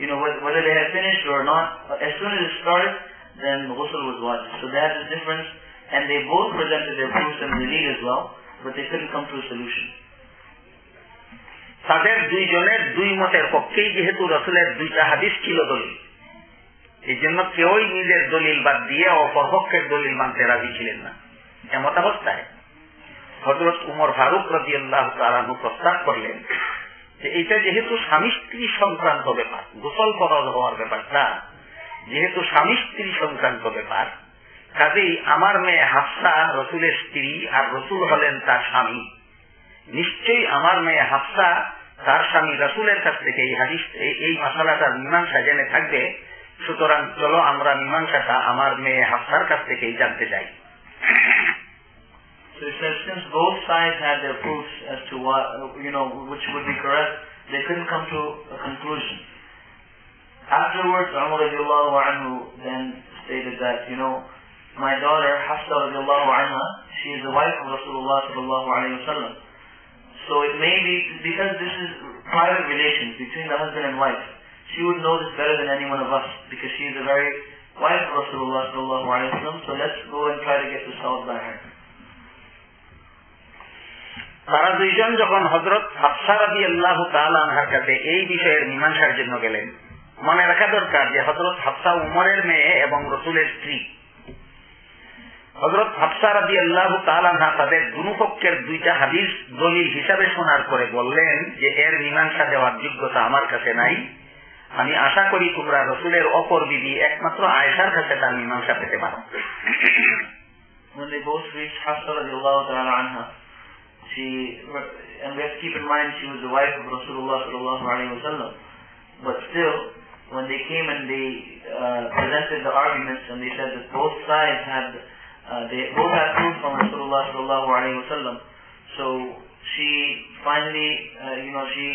[SPEAKER 2] you know, whether, they have finished or not, as soon as it started, then the ghusl was wajib. So that is the difference and they both presented their proofs and delil as well, but they couldn't come to a solution.
[SPEAKER 1] তাদের দুইজনের দুই মতের পক্ষেই যেহেতু রসুলের দুইটা হাদিস ছিল দলিল এই জন্য কেউই নিজের দলিল বাদ দিয়ে অপরপক্ষের দলিল মানতে রাজি ছিলেন না এমত অবস্থায় হজরত উমর ফারুক রবি আল্লাহ তালানু প্রস্তাব করলেন যে এটা যেহেতু স্বামী স্ত্রী সংক্রান্ত ব্যাপার গোসল ফরজ হওয়ার ব্যাপারটা যেহেতু স্বামী স্ত্রী সংক্রান্ত ব্যাপার কাজেই আমার মেয়ে হাফসা রসুলের স্ত্রী আর রসুল হলেন তার স্বামী নিশ্চয়ই আমার মেয়ে হাফসা তার স্বামী রসুলের কাছ থেকে এই হাদিস এই মশালাটার মীমাংসা জেনে থাকবে সুতরাং চলো আমরা মীমাংসাটা আমার মেয়ে হাফসার কাছ থেকেই জানতে চাই
[SPEAKER 2] So it says since both sides had their proofs as to what, you know, which would be correct, they couldn't come to a conclusion. Afterwards, Umar then stated that, you know, my daughter Hafsa radiallahu anha, she is the wife of Rasulullah sallallahu alayhi wa sallam. So it may be, because this is private relations between the husband and wife, she would know this better than any one of us, because she is a very wife of Rasulullah sallallahu alayhi wa sallam, so let's go and try to get this solved by her.
[SPEAKER 1] তারা দুইজন যখন হজরত হাফসা রাবি আল্লাহ তালার কাছে এই বিষয়ের মীমাংসার জন্য গেলেন মনে রাখা দরকার যে হজরত হাফসা উমরের মেয়ে এবং রসুলের স্ত্রী হজরত হাফসা রাবি আল্লাহ তালানহা তাদের দুপক্ষের দুইটা হাদিস দলিল হিসাবে শোনার করে বললেন যে এর মীমাংসা দেওয়ার যোগ্যতা আমার কাছে নাই আমি আশা করি তোমরা রসুলের অপর বিধি একমাত্র আয়সার কাছে তার মীমাংসা পেতে পারো
[SPEAKER 2] When they both reached Hafsa radiallahu ta'ala anha, she, and we have to keep in mind she was the wife of Rasulullah sallallahu alayhi wa sallam. But still, when they came and they uh, presented the arguments and they said that both sides had, uh, they both had proof from Rasulullah sallallahu alayhi wa sallam. So she finally, uh, you know, she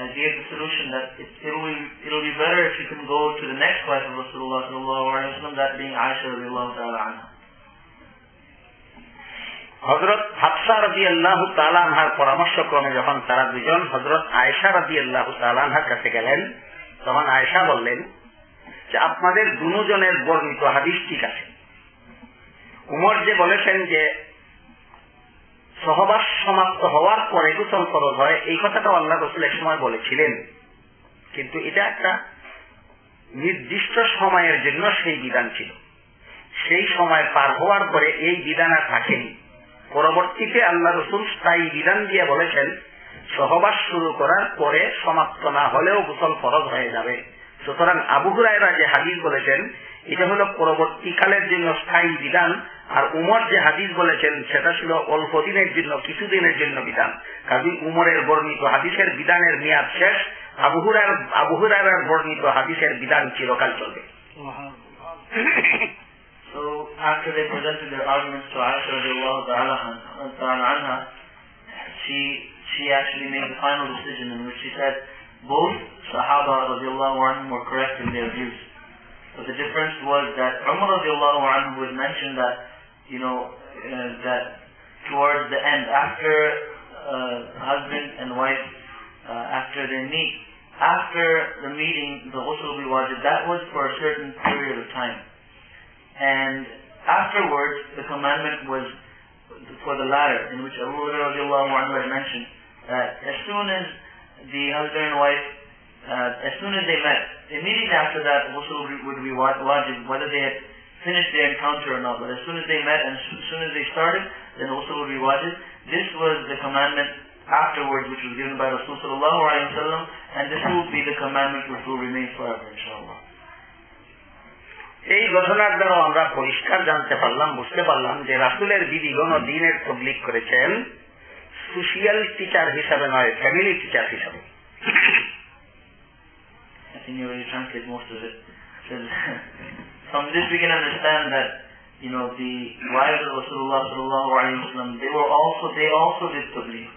[SPEAKER 2] uh, gave the solution that it, it'll be it'll be better if you can go to the next wife of Rasulullah sallallahu alayhi wa sallam, that being Aisha radiallahu ta'ala anha.
[SPEAKER 1] হজরত হাফসা রাজি আল্লাহ তালানহার পরামর্শ ক্রমে যখন তারা দুজন হজরত আয়সা রাজি আল্লাহ তালানহার কাছে গেলেন তখন আয়সা বললেন যে আপনাদের দুজনের বর্ণিত হাদিস ঠিক আছে উমর যে বলেছেন যে সহবাস সমাপ্ত হওয়ার পরে গোসল ফরজ হয়, এই কথাটা আল্লাহ রসুল এক সময় বলেছিলেন। কিন্তু এটা একটা নির্দিষ্ট সময়ের জন্য সেই বিধান ছিল। সেই সময় পার হওয়ার পরে এই বিধান আর থাকেনি। পরবর্তীতে আল্লাহ রসুল স্থায়ী বিধান দিয়ে বলেছেন, সহবাস শুরু করার পরে সমাপ্ত না হলেও গোসল ফরজ হয়ে যাবে। সুতরাং আবু হুরায়রা যে হাদিস বলেছেন, এটা হলো পরবর্তীকালের জন্য স্থায়ী বিধান আর উমর যে হাদিস বলেছেন সেটা ছিল অল্প দিনের জন্য কিছুদিনের জন্য বিধান কাজী উমরের বর্ণিত হাদিসের বিধানের মেয়াদ শেষ আবুহুরার আবুহুরার বর্ণিত হাদিসের বিধান চিরকাল চলবে
[SPEAKER 2] So after they presented their arguments to Aisha radiallahu ta'ala anha, she, she actually made the final decision in which she said both Sahaba radiallahu anhum were correct in their views. But the difference was that Umar radiallahu anhu would mention that, you know, uh, that towards the end, after uh, husband and wife, uh, after they meet, after the meeting, the ghusl will be wajib. That was for a certain period of time. And afterwards, the commandment was for the latter, in which Abu Hurairah had mentioned that as soon as the husband and wife, uh, as soon as they met, immediately after that, ghusl would be wajib, whether they had finished their encounter or not. But as soon as they met and as soon as they started, then ghusl would be wajib. This was the commandment afterwards which was given by Rasulullah and this will be the commandment which will remain forever, inshallah.
[SPEAKER 1] এই ঘটনার দ্বারা আমরা পরিষ্কার জানতে পারলাম বুঝতে পারলাম যে রাসুলের বিধিগণ দিনের তবলিক করেছেন সোশিয়াল টিচার হিসাবে নয় ফ্যামিলি টিচার হিসাবে
[SPEAKER 2] I think you already translate most of it. From this we can understand that you know the wives of Rasulullah sallallahu alaihi wasallam they were also they also did tabligh.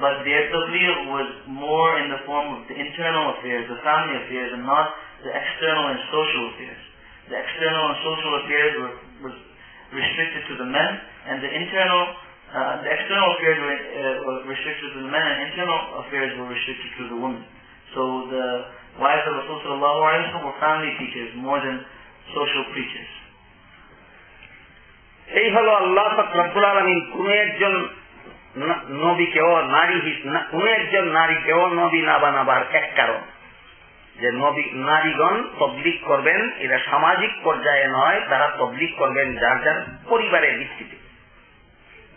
[SPEAKER 2] But their tabligh was more in the form of the internal affairs, the family affairs, and not the external and social affairs the external and social affairs were was restricted to the men, and the internal uh, the external affairs were, uh, restricted to the men, and internal affairs were restricted to the women. So the wives of Rasulullah were family teachers more than social preachers.
[SPEAKER 1] এই হলো আল্লাহ রব্বুল আলমিন কোন একজন নবীকেও, নারী কোন একজন নারীকেও নবী না বানাবার এক কারণ। যে নবী নারীগণ তবলিক করবেন, এরা সামাজিক পর্যায়ে নয়, তারা তবলিক করবেন যার যার পরিবারের ভিত্তিতে।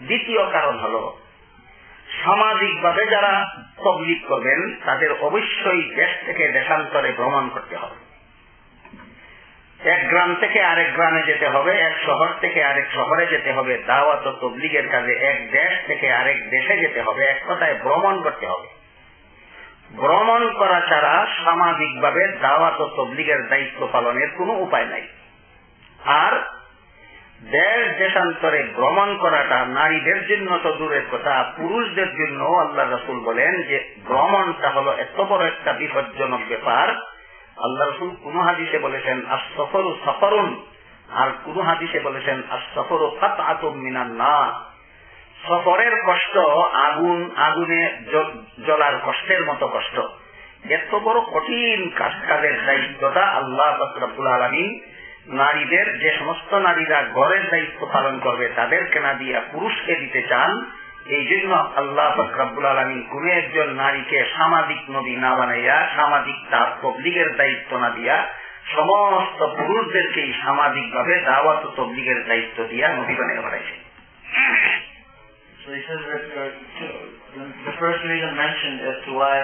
[SPEAKER 1] দ্বিতীয় কারণ হল, সামাজিকভাবে যারা তবলিক করবেন, তাদের অবশ্যই দেশ থেকে দেশান্তরে ভ্রমণ করতে হবে। এক গ্রাম থেকে আরেক গ্রামে যেতে হবে, এক শহর থেকে আরেক শহরে যেতে হবে, দাওয়াত ও তবলিগের কাজে এক দেশ থেকে আরেক দেশে যেতে হবে, এক কথায় ভ্রমণ করতে হবে। ভ্রমণ করা ছাড়া সামাজিকভাবে দাওয়াত ও তবলিগের দায়িত্ব পালনের কোন উপায় নাই। আর দেশ দেশান্তরে ভ্রমণ করাটা নারীদের জন্য তো দূরের কথা, পুরুষদের জন্য আল্লাহ রসুল বলেন যে ভ্রমণটা হলো এত বড় একটা বিপজ্জনক ব্যাপার আল্লাহ রসুল কোন হাদিসে বলেছেন সফর সফরুন আর কোন হাদিসে বলেছেন সফর খাত আতুম মিনার না সফরের কষ্ট আগুন, আগুনে জ্বলার কষ্টের মতো কষ্ট। এত বড় কঠিন কাজ, কাজের দায়িত্বটা আল্লাহ নারীদের, যে সমস্ত নারীরা ঘরের দায়িত্ব পালন করবে, তাদেরকে না দিয়া পুরুষকে দিতে চান এই জন্য আল্লাহ ফকরাবুল আলমী কোন একজন নারীকে সামাজিক নবী না বানাইয়া সামাজিক তার তবলিগের দায়িত্ব না দিয়া সমস্ত পুরুষদেরকেই সামাজিক ভাবে দাওয়াত তবলিগের দায়িত্ব দিয়া নবী বানিয়ে বানাইছে
[SPEAKER 2] So he says that uh, the first reason mentioned as to why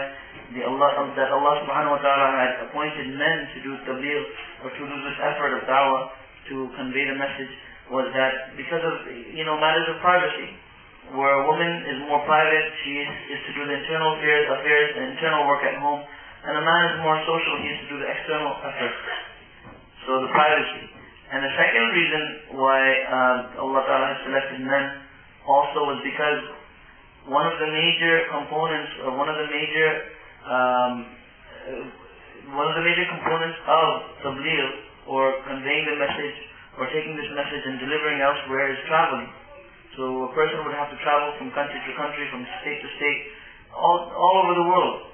[SPEAKER 2] the Allah, that Allah subhanahu wa ta'ala had appointed men to do tabligh or to do this effort of da'wah to convey the message was that because of, you know, matters of privacy, where a woman is more private, she is, is to do the internal affairs, affairs, the internal work at home, and a man is more social, he is to do the external affairs. So the privacy. And the second reason why uh, Allah Ta'ala has selected men also was because one of the major components, or one of the major, um, one of the major components of tabligh, or conveying the message, or taking this message and delivering elsewhere is traveling. So a person would have to travel from country to country, from state to state, all, all over the world.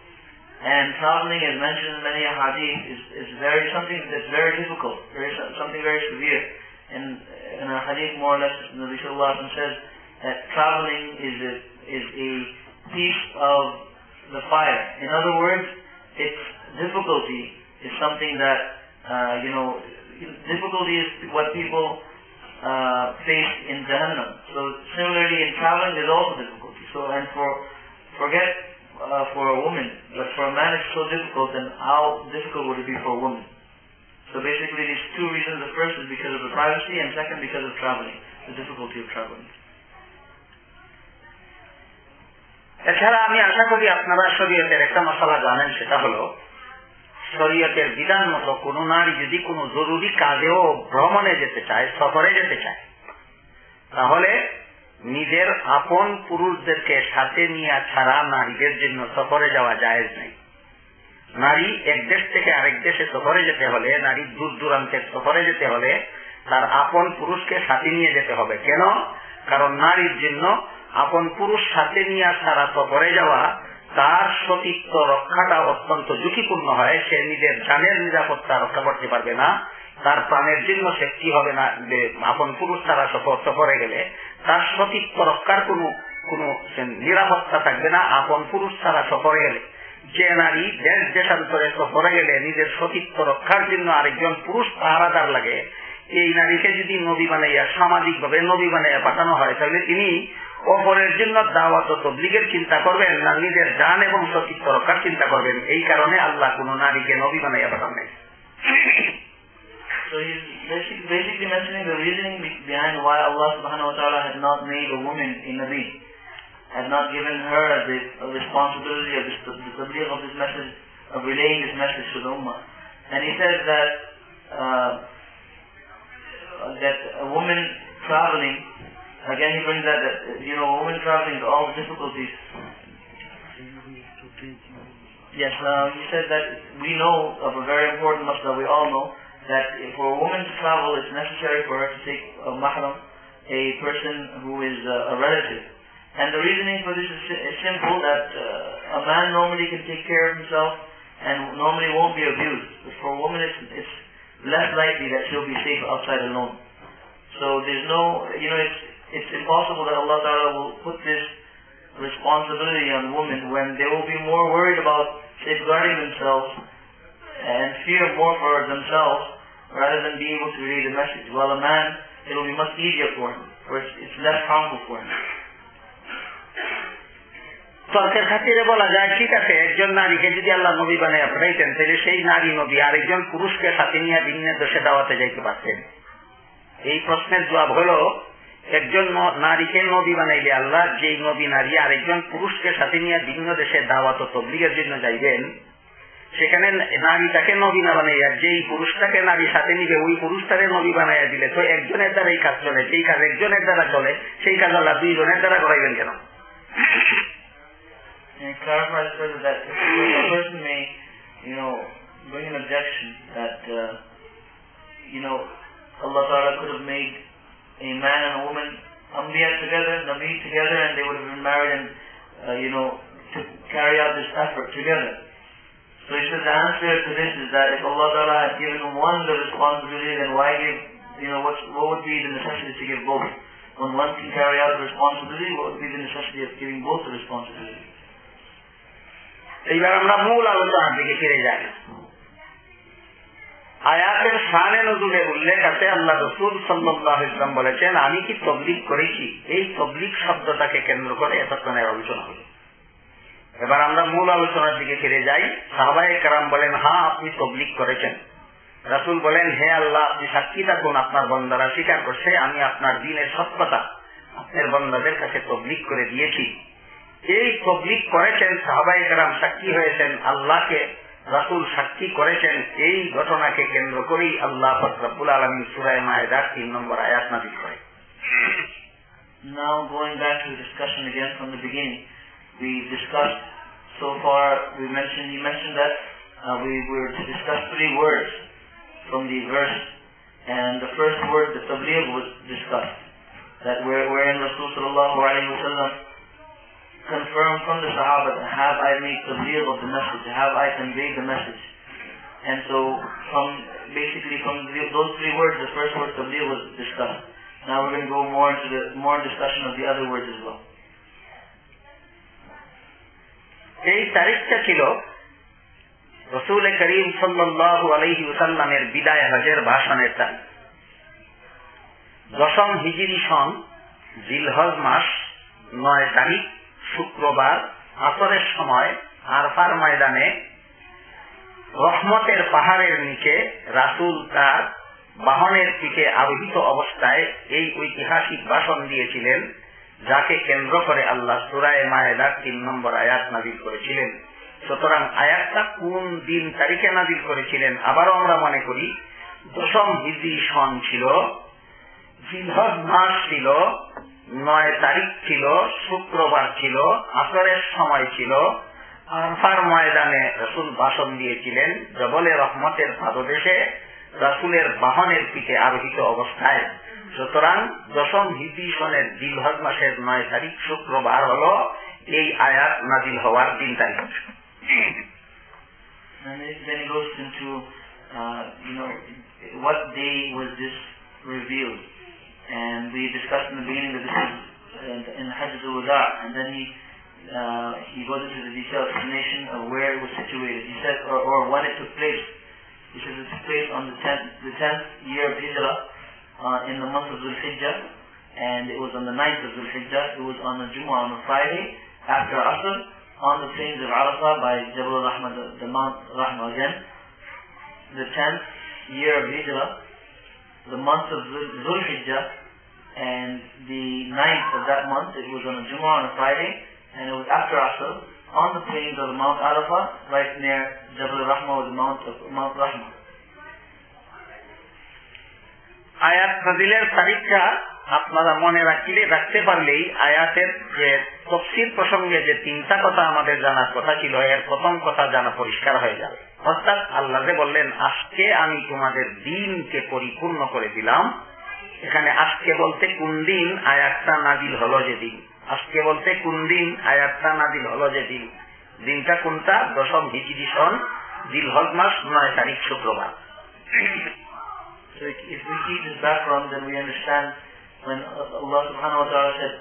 [SPEAKER 2] And traveling, as mentioned in many hadith, is, is very something that's very difficult, very something very severe. And in a hadith, more or less, Nabi Sallallahu says, that traveling is a, is a piece of the fire. In other words, its difficulty is something that, uh, you know, difficulty is what people uh, face in Jahannam. So similarly in traveling there's also difficulty. So and for forget uh, for a woman, but for a man it's so difficult, then how difficult would it be for a woman? So basically these two reasons. The first is because of the privacy and second because of traveling, the difficulty of traveling.
[SPEAKER 1] এছাড়া আমি আশা করি আপনারা শরীয়তের একটা মশলা জানেন সেটা হলো শরীয়তের বিধান মতো কোন নারী যদি কোনো জরুরি কাজেও ভ্রমণে যেতে চায়, সফরে যেতে চায়, তাহলে নিজের আপন পুরুষদেরকে সাথে নিয়ে ছাড়া নারীদের জন্য সফরে যাওয়া জায়েজ নেই। নারী এক দেশ থেকে আরেক দেশে সফরে যেতে হলে, নারী দূর দূরান্তের সফরে যেতে হলে তার আপন পুরুষকে সাথে নিয়ে যেতে হবে। কেন? কারণ নারীর জন্য আপন পুরুষ সাথে নিয়ে ছাড়া সফরে যাওয়া তার সতীত্ব রক্ষাটা অত্যন্ত ঝুঁকিপূর্ণ হয়। সে নিজের জানের নিরাপত্তা রক্ষা করতে পারবে না। তার প্রাণের জন্য সেফটি হবে না যে আপন পুরুষ তারা সফর সফরে গেলে, তার সতীত্ব রক্ষার কোন কোন নিরাপত্তা থাকবে না। আপন পুরুষ তারা সফরে গেলে, যে নারী দেশ দেশান্তরে সফরে গেলে নিজের সতীত্ব রক্ষার জন্য আরেকজন পুরুষ পাহারাদার লাগে, এই নারীকে যদি নবী বানাইয়া সামাজিক ভাবে নবী বানাইয়া পাঠানো হয়, তাহলে তিনি অপরের জন্য দাওয়াত তবলিগের চিন্তা করবেন না নিজের জান এবং সতীত্ব রক্ষার চিন্তা করবেন এই কারণে আল্লাহ কোন নারীকে নবী বানাইয়া পাঠান নাই
[SPEAKER 2] So he's basically, basically mentioning the reasoning behind why Allah subhanahu wa ta'ala had not made a woman a Nabi, had not given her the responsibility of this, the tabligh of this message, of relaying this message to the Ummah. And he says that uh, that a woman traveling, again he brings that, that you know, a woman traveling all the difficulties. Yes, uh, he said that we know of a very important masala we all know that for a woman to travel, it's necessary for her to take a mahram, a person who is uh, a relative. And the reasoning for this is, is simple that uh, a man normally can take care of himself and normally won't be abused. But for a woman, it's, it's less likely that she'll be safe outside alone. So there's no, you know, it's, it's impossible that Allah Ta'ala will put this responsibility on women when they will be more worried about safeguarding themselves and fear more for themselves rather than being able to relay the message. While a man, it will be much easier for him, or it's, it's less harmful for him.
[SPEAKER 1] তর্কের খাতিরে বলা যায় ঠিক আছে একজন নারীকে যদি আল্লাহ নবী বানায় পাঠাইতেন তাহলে সেই নারী নবী আরেকজন পুরুষকে সাথে নিয়ে ভিন্ন দেশে দাওয়াতে যাইতে পারতেন এই প্রশ্নের জবাব হলো একজন নারীকে নবী বানাইলে আল্লাহ যেই নবী নারী আরেকজন পুরুষকে সাথে নিয়ে ভিন্ন দেশে দাওয়াত তবলিগের জন্য যাইবেন সেখানে নারীটাকে নবী না বানাইয়া যেই পুরুষটাকে নারী সাথে নিবে ওই পুরুষটাকে নবী বানাইয়া দিলে তো একজনের দ্বারা এই কাজ চলে সেই কাজ একজনের দ্বারা চলে সেই কাজ আল্লাহ দুইজনের দ্বারা করাইবেন কেন?
[SPEAKER 2] You know, bring an objection that, uh, you know, Allah Ta'ala could have made a man and a woman Anbiya together, Nabi together, and they would have been married and, uh, you know, to carry out this effort together. So he says the answer to this is that if Allah Ta'ala had given one the responsibility, then why give, you know, what, what would be the necessity to give both? When one can carry out the responsibility, what would be the necessity of giving both the responsibility?
[SPEAKER 1] এইবার আমরা মূল আলোচনার দিকে ফিরে যাই আয়াতের সানে নজুলের উল্লেখ আছে, আল্লাহ রসুল সাল্লাহ ইসলাম বলেছেন, আমি কি তবলিক করেছি? এই তবলিক শব্দটাকে কেন্দ্র করে এতক্ষণের আলোচনা হল। এবার আমরা মূল আলোচনার দিকে ফিরে যাই। সাহবাই কারাম বলেন হ্যাঁ আপনি তবলিক করেছেন। রাসুল বলেন, হে আল্লাহ, আপনি সাক্ষী থাকুন, আপনার বন্দারা স্বীকার করছে, আমি আপনার দিনের সত্যতা আপনার বন্দাদের কাছে তবলিক করে দিয়েছি। এই তবলিক করেছেন সাহবাই কারাম সাক্ষী হয়েছেন আল্লাহকে রাসুল সাক্ষী করেছেন এই ঘটনাকে কেন্দ্র করেই আল্লাহ ফকরাবুল আলমী সুরায় মায়েদার তিন নম্বর আয়াত নাজির করে
[SPEAKER 2] Now going back to the discussion again from the beginning, we discussed so far, we mentioned, you mentioned that uh, we were to discuss three words from the verse, and the first word, the tabligh, was discussed. That where, wherein Rasul sallallahu alayhi wa sallam confirmed from the Sahaba that have I made tabligh of the message, have I conveyed the message. And so from basically from the, those three words, the first word tabligh was discussed. Now we're going to go more into the more discussion of the other words as well.
[SPEAKER 1] এই তারিখটা ছিল রসুল করিম সাল্লাহ আলহি সাল্লামের বিদায় হজের ভাষণের তারিখ দশম হিজিরি সন জিলহজ মাস নয় তারিখ শুক্রবার, আসরের সময় আরফার ময়দানে রহমতের পাহাড়ের নিচে রাসুল তার বাহনের পিঠে আরোহিত অবস্থায় এই ঐতিহাসিক ভাষণ দিয়েছিলেন, যাকে কেন্দ্র করে আল্লাহ সুরায় মায়েদার তিন নম্বর আয়াত নাজিল করেছিলেন। সুতরাং আয়াতটা কোন দিন তারিখে নাজিল করেছিলেন আবারও আমরা মনে করি, দশম হিজি সন ছিল মাস ছিল নয় তারিখ ছিল শুক্রবার ছিল আসরের সময় ছিল। আরফার ময়দানে রসুল ভাষণ দিয়েছিলেন জবলে রহমতের পাদদেশে রসুলের বাহনের পিঠে আরোহিত অবস্থায়। সুতরাং দশম হিজি সনের জিলহজ মাসের নয় তারিখ শুক্রবার হল এই আয়াত নাজিল হওয়ার দিন তারিখ।
[SPEAKER 2] And it, then goes into, uh, you know, what day was this revealed? And we discussed in the beginning that this is in, Hajj al-Wada, and then he uh, he goes into the detailed explanation of where it was situated. He said, or, or when it took place. He says it took place on the tenth the tenth year of Hijrah, uh, in the month of Dhul Hijjah, and it was on the ninth of Dhul Hijjah. It was on a Jummah on a Friday after Asr on the plains of Arafah by Jabal Rahma, the, the Mount Rahma again. The tenth year of Hijrah, the month of Dhul Hijjah, and the ninth of that month, it was on a Jummah on a Friday, and it was after Asr on the plains of Mount Arafah, right near Jabal Rahma or the Mount of Mount Rahma.
[SPEAKER 1] আয়াত নাজিলের তারিখটা আপনারা মনে রাখলে রাখতে পারলেই আয়াতের যে তফসির প্রসঙ্গে যে তিনটা কথা আমাদের জানার কথা ছিল এর প্রথম কথা জানা পরিষ্কার হয়ে যাবে অর্থাৎ আল্লাহ বললেন আজকে আমি তোমাদের দিনকে পরিপূর্ণ করে দিলাম। এখানে আজকে বলতে কোন দিন আয়াতটা নাজিল হলো যেদিন আজকে বলতে কোন দিন আয়াতটা নাজিল হলো যেদিন দিনটা কোনটা? দশম হিজড়ি সন দিল হক মাস নয় তারিখ শুক্রবার।
[SPEAKER 2] When Allah subhanahu wa ta'ala says,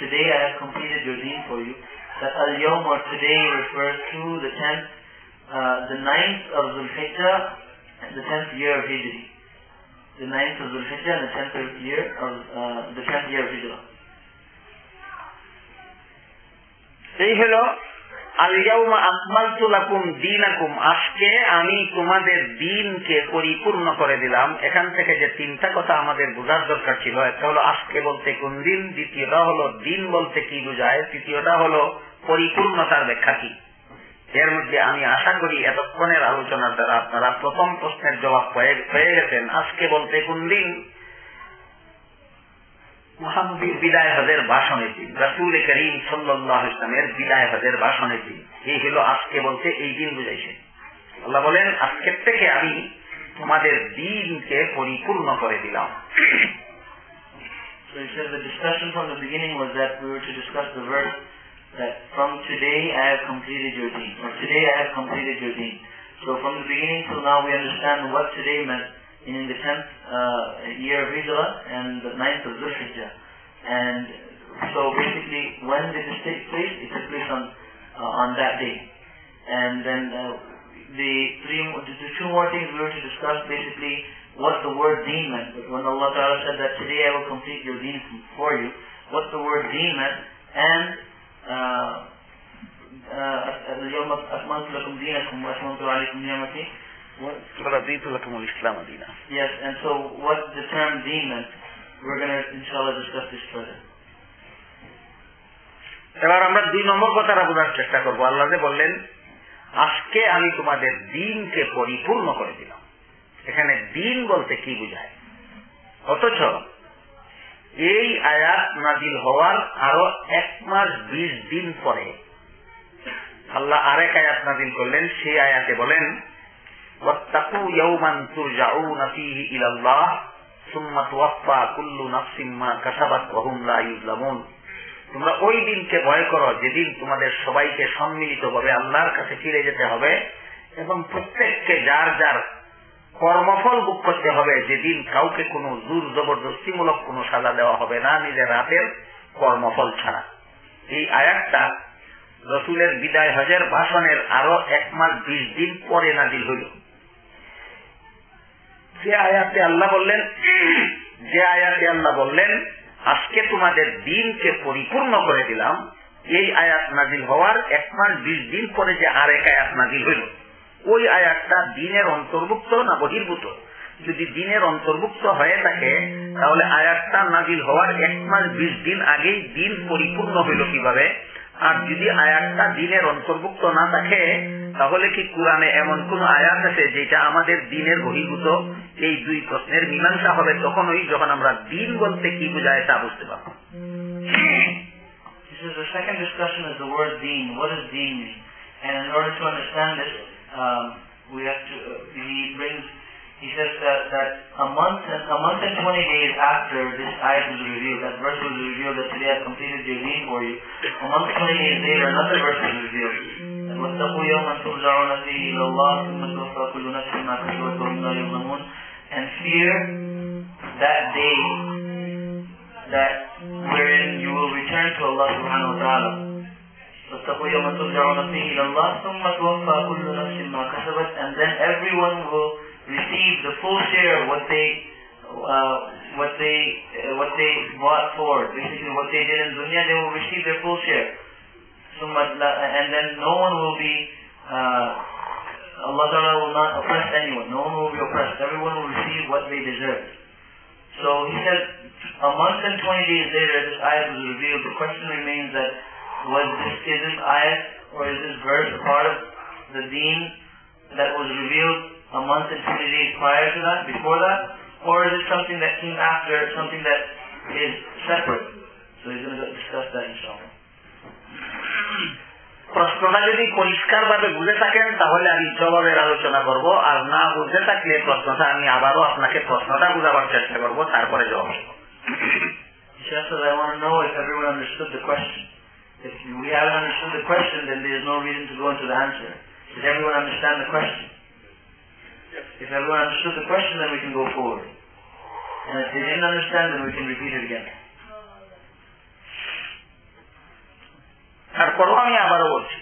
[SPEAKER 2] today I have completed your deen for you, that Al Yawm or today refers to the 10th uh, the 9th of Zulhijjah and the 10th year of Hijri. The 9th of Zulhijjah and the 10th of year of, uh, the 10th year of Hijrah.
[SPEAKER 1] এই হলো আলিয়াউমা আকমালতু লাকুম দীনাকুম আজকে আমি তোমাদের দিনকে পরিপূর্ণ করে দিলাম এখান থেকে যে তিনটা কথা আমাদের বোঝার দরকার ছিল একটা হলো আজকে বলতে কোন দিন দ্বিতীয়টা হলো দিন বলতে কি বোঝায় তৃতীয়টা হলো পরিপূর্ণতার ব্যাখ্যা কি এর মধ্যে আমি আশা করি এতক্ষণের আলোচনার দ্বারা আপনারা প্রথম প্রশ্নের জবাব পেয়ে গেছেন। আজকে বলতে কোন দিন মহানবীর বিদায় হজের ভাষণের দিন রাসুল করিম সাল্লাহ ইসলামের বিদায় হজের ভাষণের দিন এই হলো আজকে বলতে এই দিন বুঝাইছে। আল্লাহ বলেন, আজকের থেকে আমি তোমাদের দিনকে পরিপূর্ণ করে দিলাম।
[SPEAKER 2] So he says the discussion from the beginning was that we were to discuss the verse that from today I have completed your deen, or today I have completed your deen. So from the beginning till now we understand what today meant in the 10th uh, year of Hijrah and the 9th of Zulhijjah. And so basically when did this take place? It took place on, uh, on that day. And then uh, the three, the two more things we were to discuss basically what the word deen meant. But when Allah Ta'ala said that today I will complete your deen for you, what the word deen meant, and uh, اليوم أكملت لكم دينكم وأتممت عليكم نعمتي
[SPEAKER 1] ورضيت لكم الإسلام دينا
[SPEAKER 2] Yes, and so what the term deen meant, we're going to inshallah discuss this further.
[SPEAKER 1] এবার আমরা দুই নম্বর কথাটা বোঝার চেষ্টা করবো আল্লাহ যে বললেন আজকে আমি তোমাদের দিনকে পরিপূর্ণ করে দিলাম এখানে দিন বলতে কি বুঝায় অথচ এই আয়াত নাজিল হওয়ার আরো এক মাস বিশ দিন পরে আল্লাহ আরেক আয়াত নাজিল করলেন সেই আয়াতে বলেন واتقوا يوما ترجعون فيه إلى الله ثم توفى كل نفس ما كسبت وهم لا يظلمون তোমরা ওই দিনকে ভয় করো যেদিন তোমাদের সবাইকে সম্মিলিত ভাবে আল্লাহর কাছে ফিরে যেতে হবে এবং প্রত্যেককে যার যার কর্মফল ভোগ করতে হবে। যেদিন কাউকে কোনো জোর জবরদস্তিমূলক কোনো সাজা দেওয়া হবে না, নিজের হাতের কর্মফল ছাড়া। এই আয়াতটা রসুলের বিদায় হজের ভাষণের আরও এক মাস বিশ দিন পরে নাজিল হইল। যে আয়াতে আল্লাহ বললেন, যে আয়াতে আল্লাহ বললেন, আজকে তোমাদের দিনকে পরিপূর্ণ করে দিলাম। এই আয়াত নাজিল হওয়ার এক মাস বিশ দিন পরে যে আরেক আয়াত নাজিল হইল। ওই আয়াতটা দিনের অন্তর্ভুক্ত না বহির্ভূত? যদি দিনের অন্তর্ভুক্ত হয়ে থাকে তাহলে আয়াতটা নাজিল হওয়ার এক মাস বিশ দিন আগেই দিন পরিপূর্ণ হইল কীভাবে? আর যদি আয়াতটা দিনের অন্তর্ভুক্ত না থাকে তাহলে কি কোরআনে এমন কোন আয়াত আছে যেটা আমাদের দিনের বহির্ভূত? এই দুই প্রশ্নের মীমাংসা হবে তখনই যখন আমরা দিন বলতে কি বোঝায় তা বুঝতে পারব।
[SPEAKER 2] This is the second discussion is the word deen. What does deen mean? And in order to understand this, um, we have to, uh, he brings he says that, that a month and a month and twenty days after this ayat was revealed, that verse was revealed that today I've completed your deen for you. A month and twenty days later, another verse was revealed. واتقوا يوما ترجعون فيه إلى الله ثم توفى كل نفس ما كسبت وهم لا يظلمون and fear that day that wherein you will return to Allah subhanahu wa ta'ala. واتقوا يوما ترجعون فيه إلى الله ثم توفى كل نفس ما كسبت and then everyone will receive the full share of what they uh, what they uh, what they bought for. Basically, what they did in dunya, they will receive their full share. And then no one will be uh, Allah Ta'ala will not oppress anyone. No one will be oppressed. Everyone will receive what they deserve. So he said, a month and 20 days later, this ayat was revealed. The question remains that was this is this ayat or is this verse a part of the deen that was revealed a month and 20 days prior to that, before that? Or is it something that came after, something that is separate? So he's going to discuss that inshallah.
[SPEAKER 1] প্রশ্নটা যদি পরিষ্কার ভাবে বুঝে থাকেন তাহলে আমি জবাবের আলোচনা করব আর না বুঝে থাকলে প্রশ্নটা আমি আবারও আপনাকে প্রশ্নটা বুঝাবার চেষ্টা করব তারপরে জবাব
[SPEAKER 2] Chef says, I want to know if everyone understood the question. If we haven't understood the question, then there's no reason to go into the answer. Did everyone understand the question? If everyone understood the question, then we can go forward. And if they didn't understand, then we can repeat it again.
[SPEAKER 1] তারপরও আমি আবারও বলছি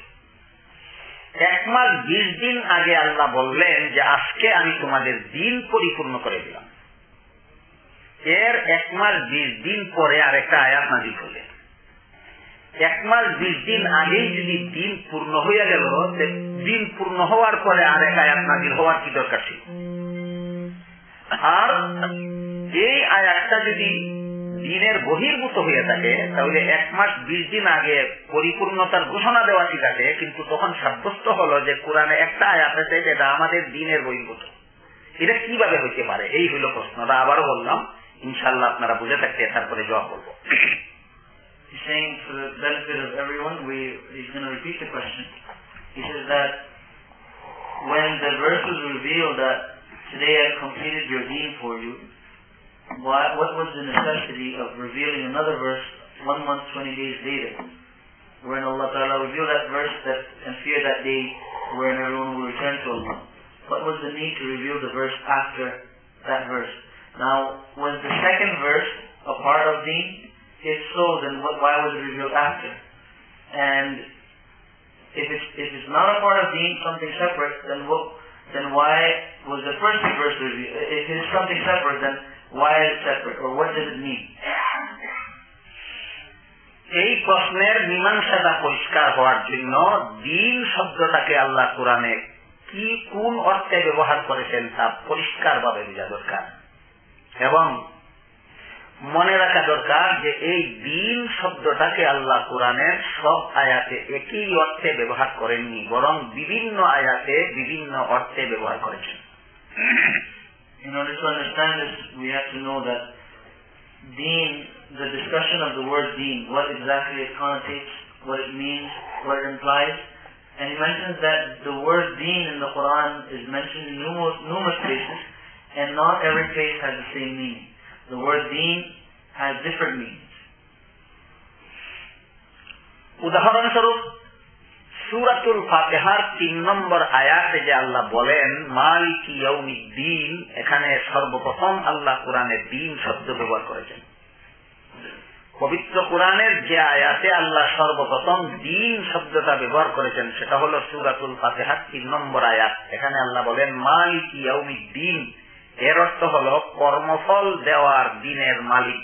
[SPEAKER 1] এক মাস বিশ দিন আগে আল্লাহ বললেন যে আজকে আমি তোমাদের দিন পরিপূর্ণ করে দিলাম এর এক মাস বিশ দিন পরে আরেকটা আয়াত নাজির হলেন এক মাস বিশ দিন আগেই যদি দিন পূর্ণ হইয়া গেল দিন পূর্ণ হওয়ার পরে আরেক আয়াত নাজির হওয়ার কি দরকার ছিল? আর এই আয়াতটা যদি দিনের বহির্ভূত হয়ে থাকে, তাহলে এক মাস বিশ দিন আগে পরিপূর্ণতার ঘোষণা দেওয়া ঠিক আছে, কিন্তু তখন সাব্যস্ত হলো যে কোরআনে একটা আয়াত আছে, যেটা আমাদের দিনের বহির্ভূত। এটা কীভাবে হইতে পারে? এই হইল প্রশ্নটা আবারও বললাম ইনশাল্লাহ আপনারা বুঝে থাকতে তারপরে জবাব করব
[SPEAKER 2] He's saying for the benefit of everyone, we, he's going to repeat the question. He says that when the verse was revealed that today I've completed your deen for you, why, what was the necessity of revealing another verse one month, 20 days later, wherein Allah Ta'ala revealed that verse that, and fear that day wherein everyone will return to Allah? What was the need to reveal the verse after that verse? Now, was the second verse a part of deen? If so, then what, why was it revealed after? And if it's, if it's not a part of deen, something separate, then what, then why was the first verse revealed? If it is something separate, then why is it separate? Or what does it mean?
[SPEAKER 1] এই প্রশ্নের মীমাংসাটা পরিষ্কার হওয়ার জন্য দিন শব্দটাকে আল্লাহ কোরআনে কি কোন অর্থে ব্যবহার করেছেন তা পরিষ্কার ভাবে বোঝা দরকার এবং মনে রাখা দরকার যে এই দিন শব্দটাকে আল্লাহ কোরআনের সব আয়াতে একই অর্থে ব্যবহার করেননি বরং বিভিন্ন আয়াতে বিভিন্ন অর্থে ব্যবহার করেছেন
[SPEAKER 2] In order to understand this, we have to know that deen, the discussion of the word deen, what exactly it connotates, what it means, what it implies. And he mentions that the word deen in the Quran is mentioned in numerous, numerous places, and not every place has the same meaning. The word deen has different meanings.
[SPEAKER 1] উদাহরণস্বরূপ, সুরাতুল ফাতেহার তিন নম্বর আয়াতে যে আল্লাহ বলেন, মালিক দিন এখানে সর্বপ্রথম আল্লাহ কোরআনের দিন শব্দ ব্যবহার করেছেন পবিত্র কোরআনের যে আয়াতে আল্লাহ সর্বপ্রথম দিন শব্দটা ব্যবহার করেছেন, সেটা হলো সুরাতুল ফাতেহার তিন নম্বর আয়াত এখানে আল্লাহ বলেন, মালিক দিন এর অর্থ হল কর্মফল দেওয়ার দিনের মালিক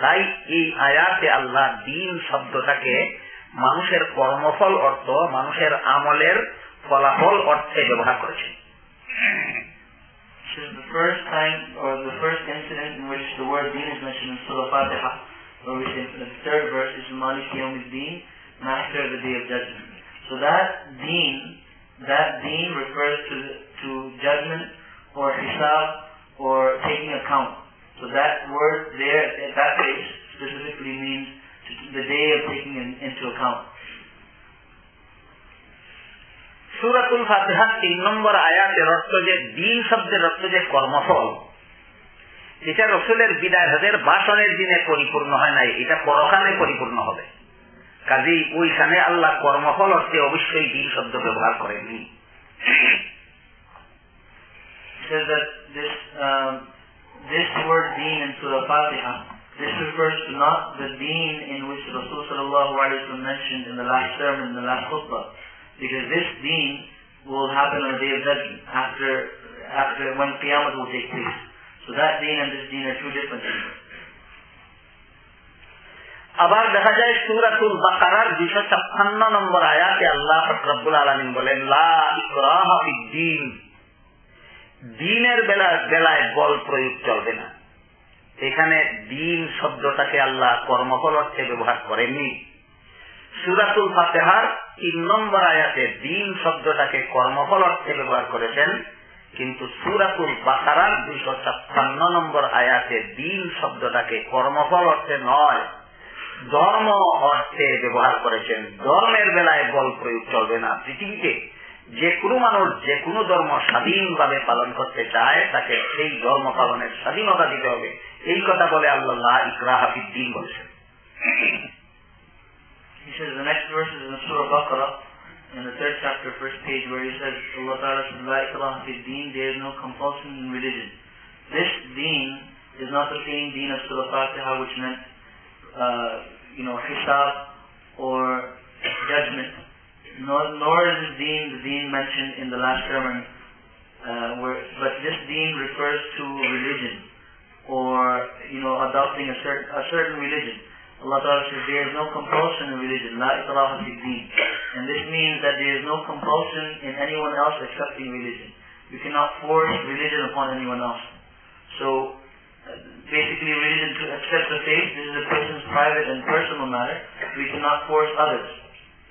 [SPEAKER 1] তাই এই আয়াতে আল্লাহ দিন শব্দটাকে মানুষের কর্মফল অর্থ মানুষের আমলের ফলাফল অর্থে ব্যবহার করেছেন
[SPEAKER 2] This is the first time, or the first incident in which the word deen is mentioned in Surah Fatiha, where we say the third verse is Malik Yawm Deen, Master of the Day of Judgment. So that deen, that deen refers to to judgment or hisab or taking account. So that word there, that place specifically means the day of taking in, into account.
[SPEAKER 1] সুরাতুল ফাতিহার তিন নম্বর আয়াতের অর্থ যে দিন শব্দের অর্থ যে কর্মফল এটা রসুলের বিদায় হজের বাসনের দিনে পরিপূর্ণ হয় নাই এটা পরকালে পরিপূর্ণ হবে কাজেই ওইখানে আল্লাহ কর্মফল অর্থে অবশ্যই দিন শব্দ ব্যবহার করেননি
[SPEAKER 2] says that this um, this word deen in Surah Fatiha, this refers to not the deen in which Rasul sallallahu alaihi wasallam mentioned in the last sermon, in the last khutbah, because this deen will happen on the day of judgment after after when Qiyamah will take place. So that deen and this deen are two different things.
[SPEAKER 1] আবার দেখা যায় সুরাতুল বাকারার দুশো ছাপ্পান্ন নম্বর আয়াতে আল্লাহ রব্বুল আলমিন বলেন লা ইকরাহা ফিদ্দীন দিনের বেলা বেলায় বল প্রয়োগ চলবে না। এখানে দিন শব্দটাকে আল্লাহ কর্মফল অর্থে ব্যবহার করেননি। সুরাতুল ফাতেহার তিন নম্বর আয়াতে দিন শব্দটাকে কর্মফল অর্থে ব্যবহার করেছেন, কিন্তু সুরাতুল বাকারার দুইশো ছাপ্পান্ন নম্বর আয়াতে দিন শব্দটাকে কর্মফল অর্থে নয়, ধর্ম অর্থে ব্যবহার করেছেন। ধর্মের বেলায় বল প্রয়োগ চলবে না। পৃথিবীতে যে কোনো মানুষ যে কোনো ধর্ম স্বাধীনভাবে পালন করতে চায় তাকে সেই ধর্ম পালনের স্বাধীনতা দিতে হবে এই কথা বলে আল্লাহ ইকরাহাফিদ দিন বলছেন
[SPEAKER 2] He says the next verse is in Surah Baqarah, in the third chapter, first page, where he says, Allah Ta'ala says, La ikraha fi deen, there is no compulsion in religion. This deen is not the same deen of Surah Fatiha, which meant, uh, you know, hisab or judgment. Nor, nor is this deen the deen mentioned in the last sermon, uh, where, but this deen refers to religion or, you know, adopting a certain, a certain religion. Allah Ta'ala says there is no compulsion in religion, la. And this means that there is no compulsion in anyone else accepting religion. You cannot force religion upon anyone else. So, basically religion to accept the faith, this is a person's private and personal matter. We cannot force others.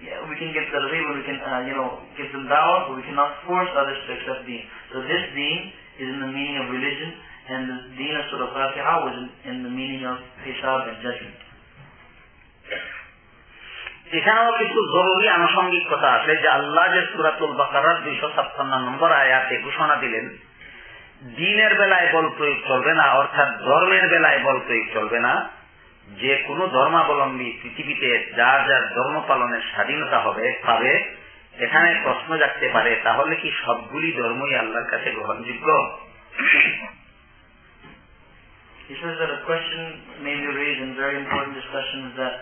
[SPEAKER 2] Yeah, we can give targhib, we can, uh, you know, give them dawah, but we cannot force others to accept deen. So this deen is in the meaning of religion, and the deen of Surah Fatiha was in, in the meaning of hisab and judgment.
[SPEAKER 1] এখানেও কিছু জরুরি আনুষঙ্গিক কথা আছে যে আল্লাহ যে সুরাতুল বাকারার দুইশো ছাপ্পান্ন নম্বর আয়াতে ঘোষণা দিলেন দিনের বেলায় বল প্রয়োগ চলবে না অর্থাৎ ধর্মের বেলায় বল প্রয়োগ চলবে না যে কোনো ধর্মাবলম্বী পৃথিবীতে যার যার ধর্ম পালনের স্বাধীনতা হবে পাবে এখানে প্রশ্ন জাগতে পারে তাহলে কি সবগুলি ধর্মই আল্লাহর কাছে গ্রহণযোগ্য
[SPEAKER 2] He says that a question may be raised in very important discussions that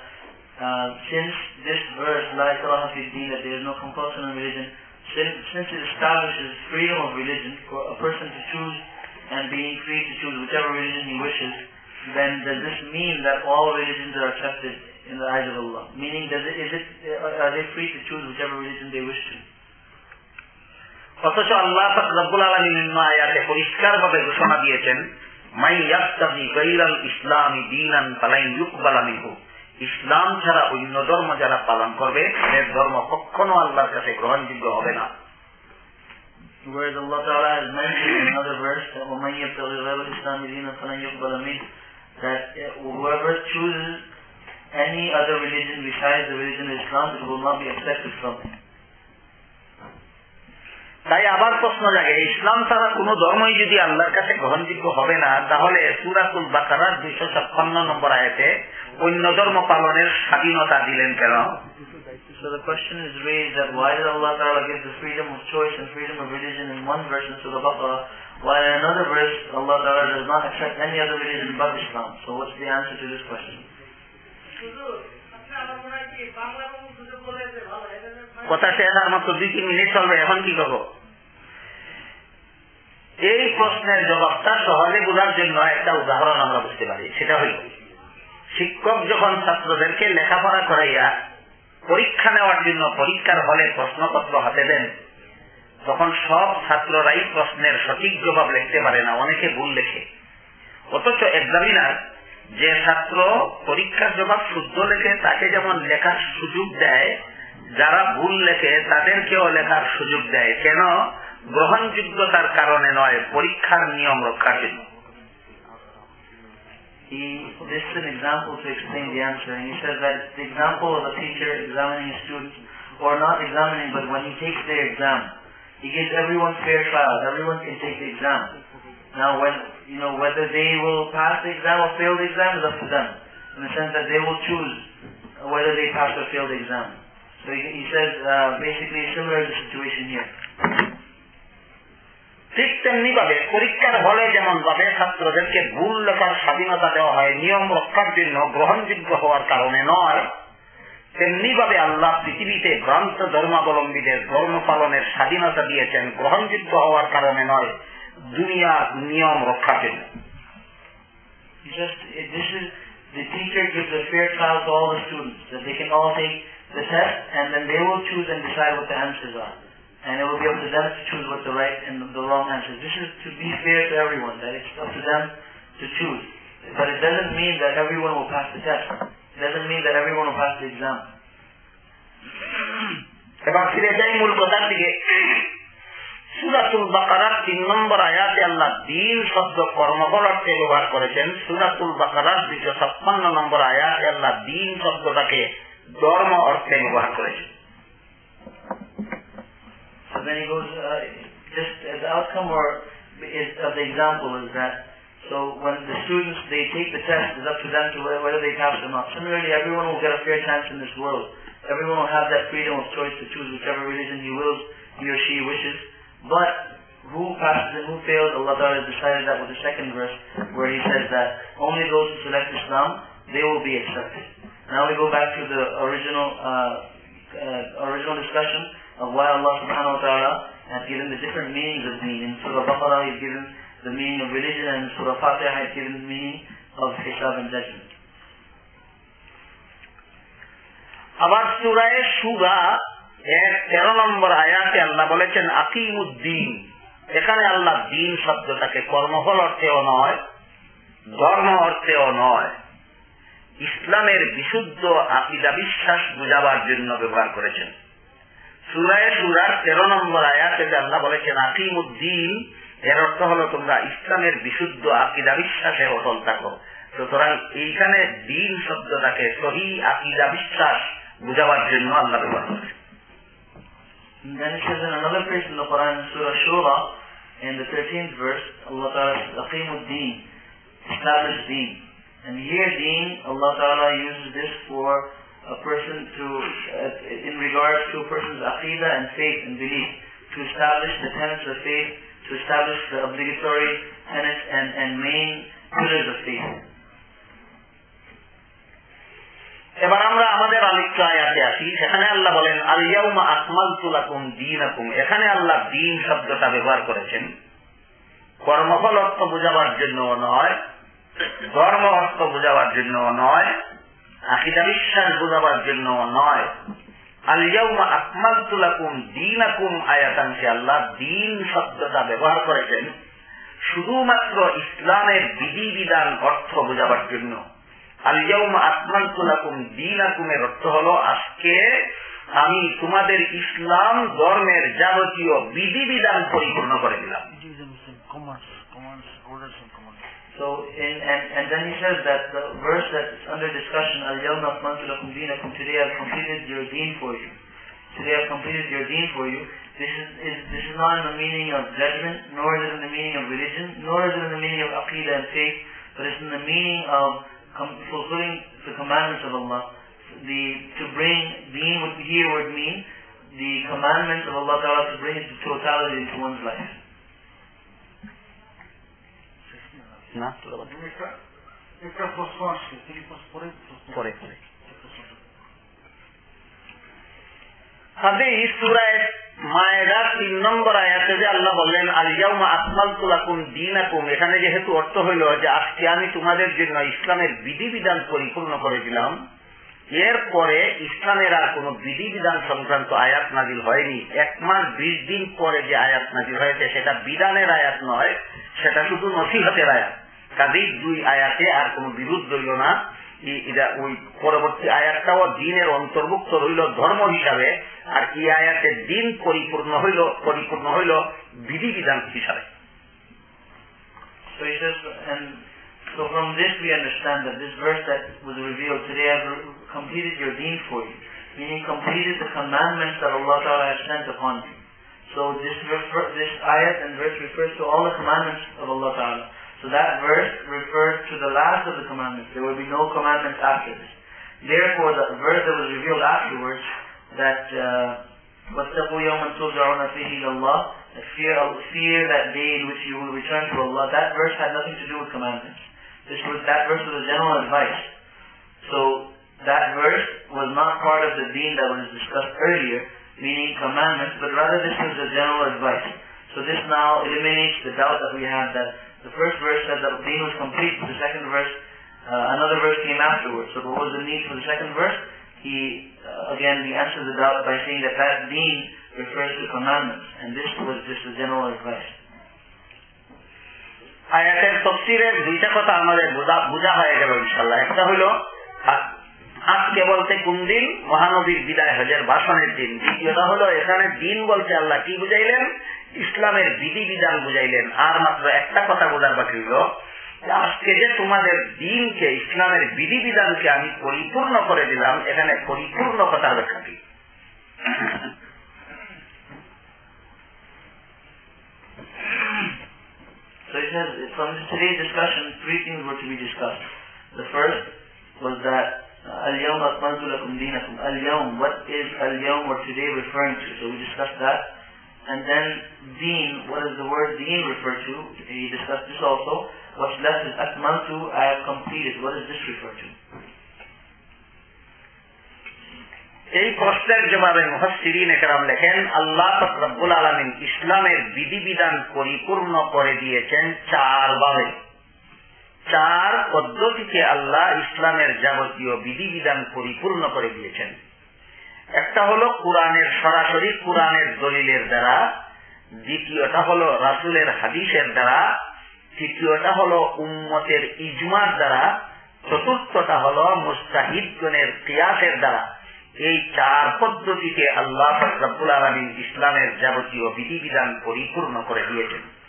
[SPEAKER 2] uh, since this verse, La ikraha fi deen, that there is no compulsion in religion, since, since it establishes freedom of religion for a person to choose and being free to choose whichever religion he wishes, then does this mean that all religions are accepted in the eyes of Allah? Meaning, does it, is it, uh, are they free to choose whichever religion they wish to?
[SPEAKER 1] অথচ আল্লাহ রব্বুল আলমী নিম্ন আয়াতে পরিষ্কার ভাবে ঘোষণা দিয়েছেন মাই ইয়াক্তাবি গৈরাল ইসলামী দিনান পালাই ইউকবালা মিহু ইসলাম ছাড়া অন্য ধর্ম যারা পালন করবে তাদের ধর্ম কখনো আল্লাহর কাছে গ্রহণযোগ্য হবে না
[SPEAKER 2] Whereas Allah Ta'ala has mentioned in another verse that وَمَنْ يَبْتَغِي غَيْرَ الْإِسْلَامِ دِينًا فَلَنْ يُقْبَلَ مِنْهُ that uh, whoever chooses any other religion besides the religion of Islam, it will not be accepted from him.
[SPEAKER 1] তাই আবার প্রশ্ন জাগে ইসলাম ছাড়া কোন ধর্মই যদি আল্লাহর কাছে গ্রহণযোগ্য হবে না তাহলে সুরাতুল বাকারার দুইশো ছাপ্পান্ন নম্বর আয়তে অন্য ধর্ম পালনের স্বাধীনতা দিলেন কেন
[SPEAKER 2] So the question is raised that why did Allah Ta'ala give the freedom of choice and freedom of religion in one verse in Surah Baqarah, while in another verse Allah Ta'ala does not accept any other religion but Islam? So what's the answer to this question?
[SPEAKER 1] কথা শেষ আর মাত্র দুই তিন minute চলবে এখন কি করব এই প্রশ্নের জবাবটা সহজে বোঝার জন্য একটা উদাহরণ আমরা বুঝতে পারি সেটা হইল শিক্ষক যখন ছাত্রদেরকে লেখাপড়া করাইয়া পরীক্ষা নেওয়ার জন্য পরীক্ষার হলে প্রশ্নপত্র হাতে দেন তখন সব ছাত্ররাই প্রশ্নের সঠিক জবাব লিখতে পারে না অনেকে ভুল লেখে। অথচ এক্সামিনার যে ছাত্র পরীক্ষার জবাব শুদ্ধ লেখে তাকে যেমন লেখার সুযোগ দেয় যারা ভুল লেখে তাদেরকেও লেখার সুযোগ দেয়। কেন? গ্রহণযোগ্যতার কারণে নয় পরীক্ষার নিয়ম রক্ষার জন্য।
[SPEAKER 2] He, this is an example to explain the answer, and he says that the example of a teacher examining his students, or not examining, but when he takes the exam, he gives everyone fair trial. Everyone can take the exam. Now, when you know whether they will pass the exam or fail the exam is up to them, in the sense that they will choose whether they pass or fail the exam. So he, he says uh, basically similar to the situation here.
[SPEAKER 1] ঠিক তেমনি ভাবে পরীক্ষার হলে যেমন ভাবে ছাত্রদেরকে ভুল লেখার স্বাধীনতা দেওয়া হয় নিয়ম রক্ষার জন্য গ্রহণযোগ্য হওয়ার কারণে নয় তেমনি ভাবে আল্লাহ পৃথিবীতে ভ্রান্ত ধর্মাবলম্বীদের ধর্ম পালনের স্বাধীনতা দিয়েছেন গ্রহণযোগ্য হওয়ার কারণে নয় দুনিয়া নিয়ম রক্ষার জন্য
[SPEAKER 2] Just this is the teacher gives a fair trial to all the students that they can all take the test and then they will choose and decide what the answers are. And it will be up to them to choose what the right and the wrong answers. This is to be fair to everyone, that it's up to them to choose. But it doesn't mean that everyone will pass the test. Doesn't mean that everyone will pass the exam.
[SPEAKER 1] এবার ফিরে যাই মূল কথার দিকে সুরাতুল বাকারার তিন নম্বর আয়াতে আল্লাহ দিন শব্দ কর্মফল অর্থে ব্যবহার করেছেন সুরাতুল বাকারার দুশো ছাপ্পান্ন নম্বর আয়াতে আল্লাহ দিন শব্দটাকে ধর্ম অর্থে ব্যবহার করেছেন
[SPEAKER 2] uh, just the outcome or is, of the example is that, so when the students, they take the test, it's up to them to whether, they pass or not. Similarly, everyone will get a fair chance in this world. Everyone will have that freedom of choice to choose whichever religion he wills, he or she wishes. But who passes and who fails, Allah has decided that with the second verse, where he says that only those who select Islam, they will be accepted. Now we go back to the original, uh, uh, original discussion of why Allah subhanahu wa ta'ala has given the different meanings of deen. In Surah Baqarah, He's given the meaning of religion, and Surah Fatiha, He's given the meaning of hisab and judgment.
[SPEAKER 1] আবার সুরায় সুরা এর তেরো নম্বর আয়াতে আল্লাহ বলেছেন আকিমুদ্দিন এখানে আল্লাহ দিন শব্দটাকে কর্মফল অর্থেও নয় ধর্ম অর্থেও নয় ইসলামের বিশুদ্ধ আকিদা বিশ্বাস বোঝাবার জন্য ব্যবহার করেছেন সুরায় সুরার তেরো নম্বর আয়াতে আল্লাহ বলেছেন আকিমুদ্দিন এর অর্থ হলো তোমরা ইসলামের বিশুদ্ধ আকিদা বিশ্বাসে অটল থাকো সুতরাং এইখানে দিন শব্দটাকে সহি আকিদা বিশ্বাস বুঝাবার জন্য আল্লাহ ব্যবহার করেছেন
[SPEAKER 2] then it says in another place in the Quran, Surah Shura, in the 13th verse, Allah Ta'ala says, Aqimud Deen, establish Deen. And here Deen, Allah Ta'ala uses this for a person to, uh, in regards to a person's aqidah and faith and belief, to establish the tenets of faith, to establish the obligatory tenets and, and main pillars of faith.
[SPEAKER 1] এবার আমরা আমাদের আয়াতে আসি। সেখানে আল্লাহ বলেন আলিয়াউমা আকমাল তুলাকুম দিন আকুম এখানে আল্লাহ দিন শব্দটা ব্যবহার করেছেন। কর্মফল অর্থ বোঝাবার জন্য নয় ধর্ম অর্থ বোঝাবার জন্য নয় আকিদা বিশ্বাস বোঝাবার জন্য নয়। আলিয়াউমা আকমাল তুলাকুম দিন আকুম আয়াতাংশে আল্লাহ দিন শব্দটা ব্যবহার করেছেন, শুধুমাত্র ইসলামের বিধিবিধান অর্থ বোঝাবার জন্য। আলিয়াউমা আকমালতু লাকুম দীনাকুমের অর্থ হলো, আজকে আমি তোমাদের ইসলাম ধর্মের যাবতীয় বিধিবিধান পরিপূর্ণ করে দিলাম।
[SPEAKER 2] So, in, and, and then he says that the verse that's under discussion, Al-Yawma akmaltu lakum deenakum, today I've completed your deen for you. Today I've completed your deen for you. This is, is, this is not in the meaning of judgment, nor is it in the meaning of religion, nor is it in the meaning of aqidah and faith, but it's in the meaning of com- fulfilling the commandments of Allah. The, to bring would here would mean the commandments of Allah Ta'ala to bring to totality into one's life.
[SPEAKER 1] না
[SPEAKER 3] একটা একটা প্রশ্ন আসছে পরে
[SPEAKER 1] পরে পরে
[SPEAKER 3] একটা প্রশ্ন।
[SPEAKER 1] হাদিস সূরায়ে মায়েদার তিন নম্বর আয়াতে যে আল্লাহ বললেন আলিয়াউমা আকমালতু লাকুম দীনাকুম এখানে যেহেতু অর্থ হইল যে আজকে আমি তোমাদের জন্য ইসলামের বিধিবিধান পরিপূর্ণ করে দিলাম এরপরে ইসলামের আর কোন বিধিবিধান সংক্রান্ত আয়াত নাজিল হয়নি। এক মাস বিশ দিন পরে যে আয়াত নাজিল হয়েছে সেটা বিধানের আয়াত নয় সেটা শুধু নসিহতের আয়াত। কাজেই দুই আয়াতে আর কোন বিরোধ রইল না ওই পরবর্তী আয়াতটাও দিনের অন্তর্ভুক্ত রইল ধর্ম হিসাবে আর এই আয়াতের দিন পরিপূর্ণ হইল পরিপূর্ণ হইল বিধিবিধান হিসাবে
[SPEAKER 2] So from this we understand that this verse that was revealed today, I've completed your deen for you. meaning completed the commandments that Allah Ta'ala has sent upon you. So this refer, this ayat and verse refers to all the commandments of Allah Ta'ala. So that verse refers to the last of the commandments. There will be no commandments after this. Therefore, the verse that was revealed afterwards, that وَاتَّقُوا يَوْمًا تُرْجَعُونَ فِيهِ إِلَى اللَّهِ fear, fear that day in which you will return to Allah. That verse had nothing to do with commandments. This was that verse was a general advice. So that verse was not part of the deen that was discussed earlier, meaning commandments, but rather this was a general advice. So this now eliminates the doubt that we had that the first verse said that deen was complete, the second verse, uh, another verse came afterwards. So what was the need for the second verse? He, uh, again, he answers the doubt by saying that that deen refers to commandments, and this was just a general advice.
[SPEAKER 1] আয়াতের তফসিরের দুইটা কথা আমাদের বোঝা হয়ে গেল ইনশাল্লাহ একটা হইল আজকে বলতে কোন দিন মহানবীর বিদায় হজের ভাষণের দিন দ্বিতীয়টা হলো এখানে দিন বলতে আল্লাহ কি বুঝাইলেন ইসলামের বিধি বিধান বুঝাইলেন আর মাত্র একটা কথা বোঝার বাকি হইল আজকে যে তোমাদের দিনকে ইসলামের বিধি বিধানকে আমি পরিপূর্ণ করে দিলাম এখানে পরিপূর্ণ কথার ব্যাখ্যা কি
[SPEAKER 2] So it says, from today's discussion, three things were to be discussed. The first was that Al-Yawm Akmaltu Lakum Dinakum. Al-Yawm, what is Al-Yawm or today referring to? So we discussed that. And then Deen, what does the word Deen refer to? We discussed this also. What's left is Akmaltu, I have completed. What does this refer to?
[SPEAKER 1] এই প্রশ্নের জবাবে মুহসিরিন একরাম লেখেন আল্লাহ রব্বুল আলমিন ইসলামের বিধিবিধান পরিপূর্ণ করে দিয়েছেন চার ভাবে চার পদ্ধতিতে আল্লাহ ইসলামের যাবতীয় বিধিবিধান পরিপূর্ণ করে দিয়েছেন একটা হলো কোরআনের সরাসরি কোরআনের দলিলের দ্বারা। দ্বিতীয়টা হলো রাসুলের হাদিসের দ্বারা। তৃতীয়টা হলো উম্মতের ইজমার দ্বারা। চতুর্থটা হলো মুস্তাহিদগণের কিয়াসের দ্বারা। এই চার পদ্ধতিতে আল্লাহ রব্বুল আলমিন ইসলামের যাবতীয় বিধিবিধান পরিপূর্ণ করে দিয়েছেন।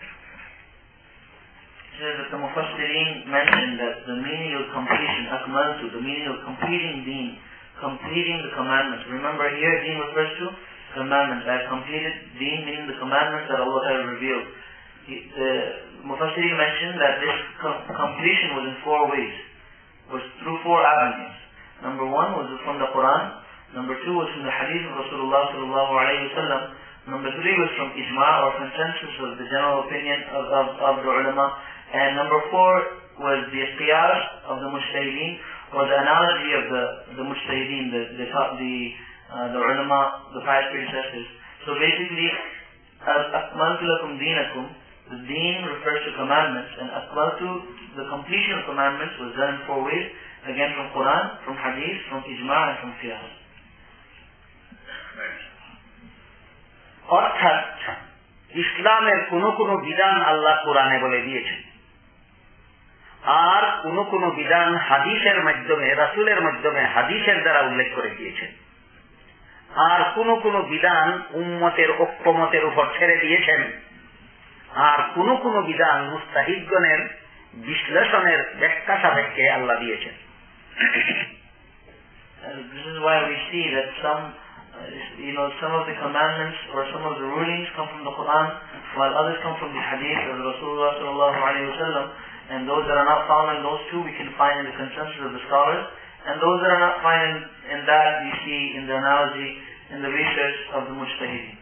[SPEAKER 2] The Mufassirin mentioned that the meaning of completion, akmaltu, the meaning of completing deen, completing the commandments. Remember here, deen refers to commandments. I have completed deen, meaning the commandments that Allah has revealed. The Mufassirin mentioned that this com completion was in four ways, was through four avenues. Number one was from the Quran, Number two was from the hadith of Rasulullah sallallahu alayhi wa sallam. Number three was from ijma or consensus of the general opinion of, of, of the ulama. And number four was the qiyas of the mujtahideen or the analogy of the, the mujtahideen, the, the, the, uh, the ulama, the pious predecessors. So basically, as akmaltu lakum deenakum, the deen refers to commandments and akmaltu, the completion of commandments was done in four ways. Again from Quran, from hadith, from ijma and from qiyas.
[SPEAKER 1] অর্থাৎ ইসলামের কোন কোন বিধান আল্লাহ কোরআনে বলে দিয়েছেন আর কোন কোন বিধান হাদিসের মাধ্যমে রাসুলের মাধ্যমে হাদিসের দ্বারা উল্লেখ করে দিয়েছেন আর কোন কোন বিধান উম্মতের ঐক্যমতের উপর ছেড়ে দিয়েছেন আর কোন কোন বিধান মুস্তাহিদগণের বিশ্লেষণের ব্যাখ্যা সাপেক্ষে আল্লাহ দিয়েছেন
[SPEAKER 2] This is why we see that some you know, some of the commandments or some of the rulings come from the Quran, while others come from the hadith of Rasulullah sallallahu alayhi wa sallam. And those that are not found in those two, we can find in the consensus of the scholars. And those that are not found in, in that, we see in the analogy, in the research of the mujtahideen.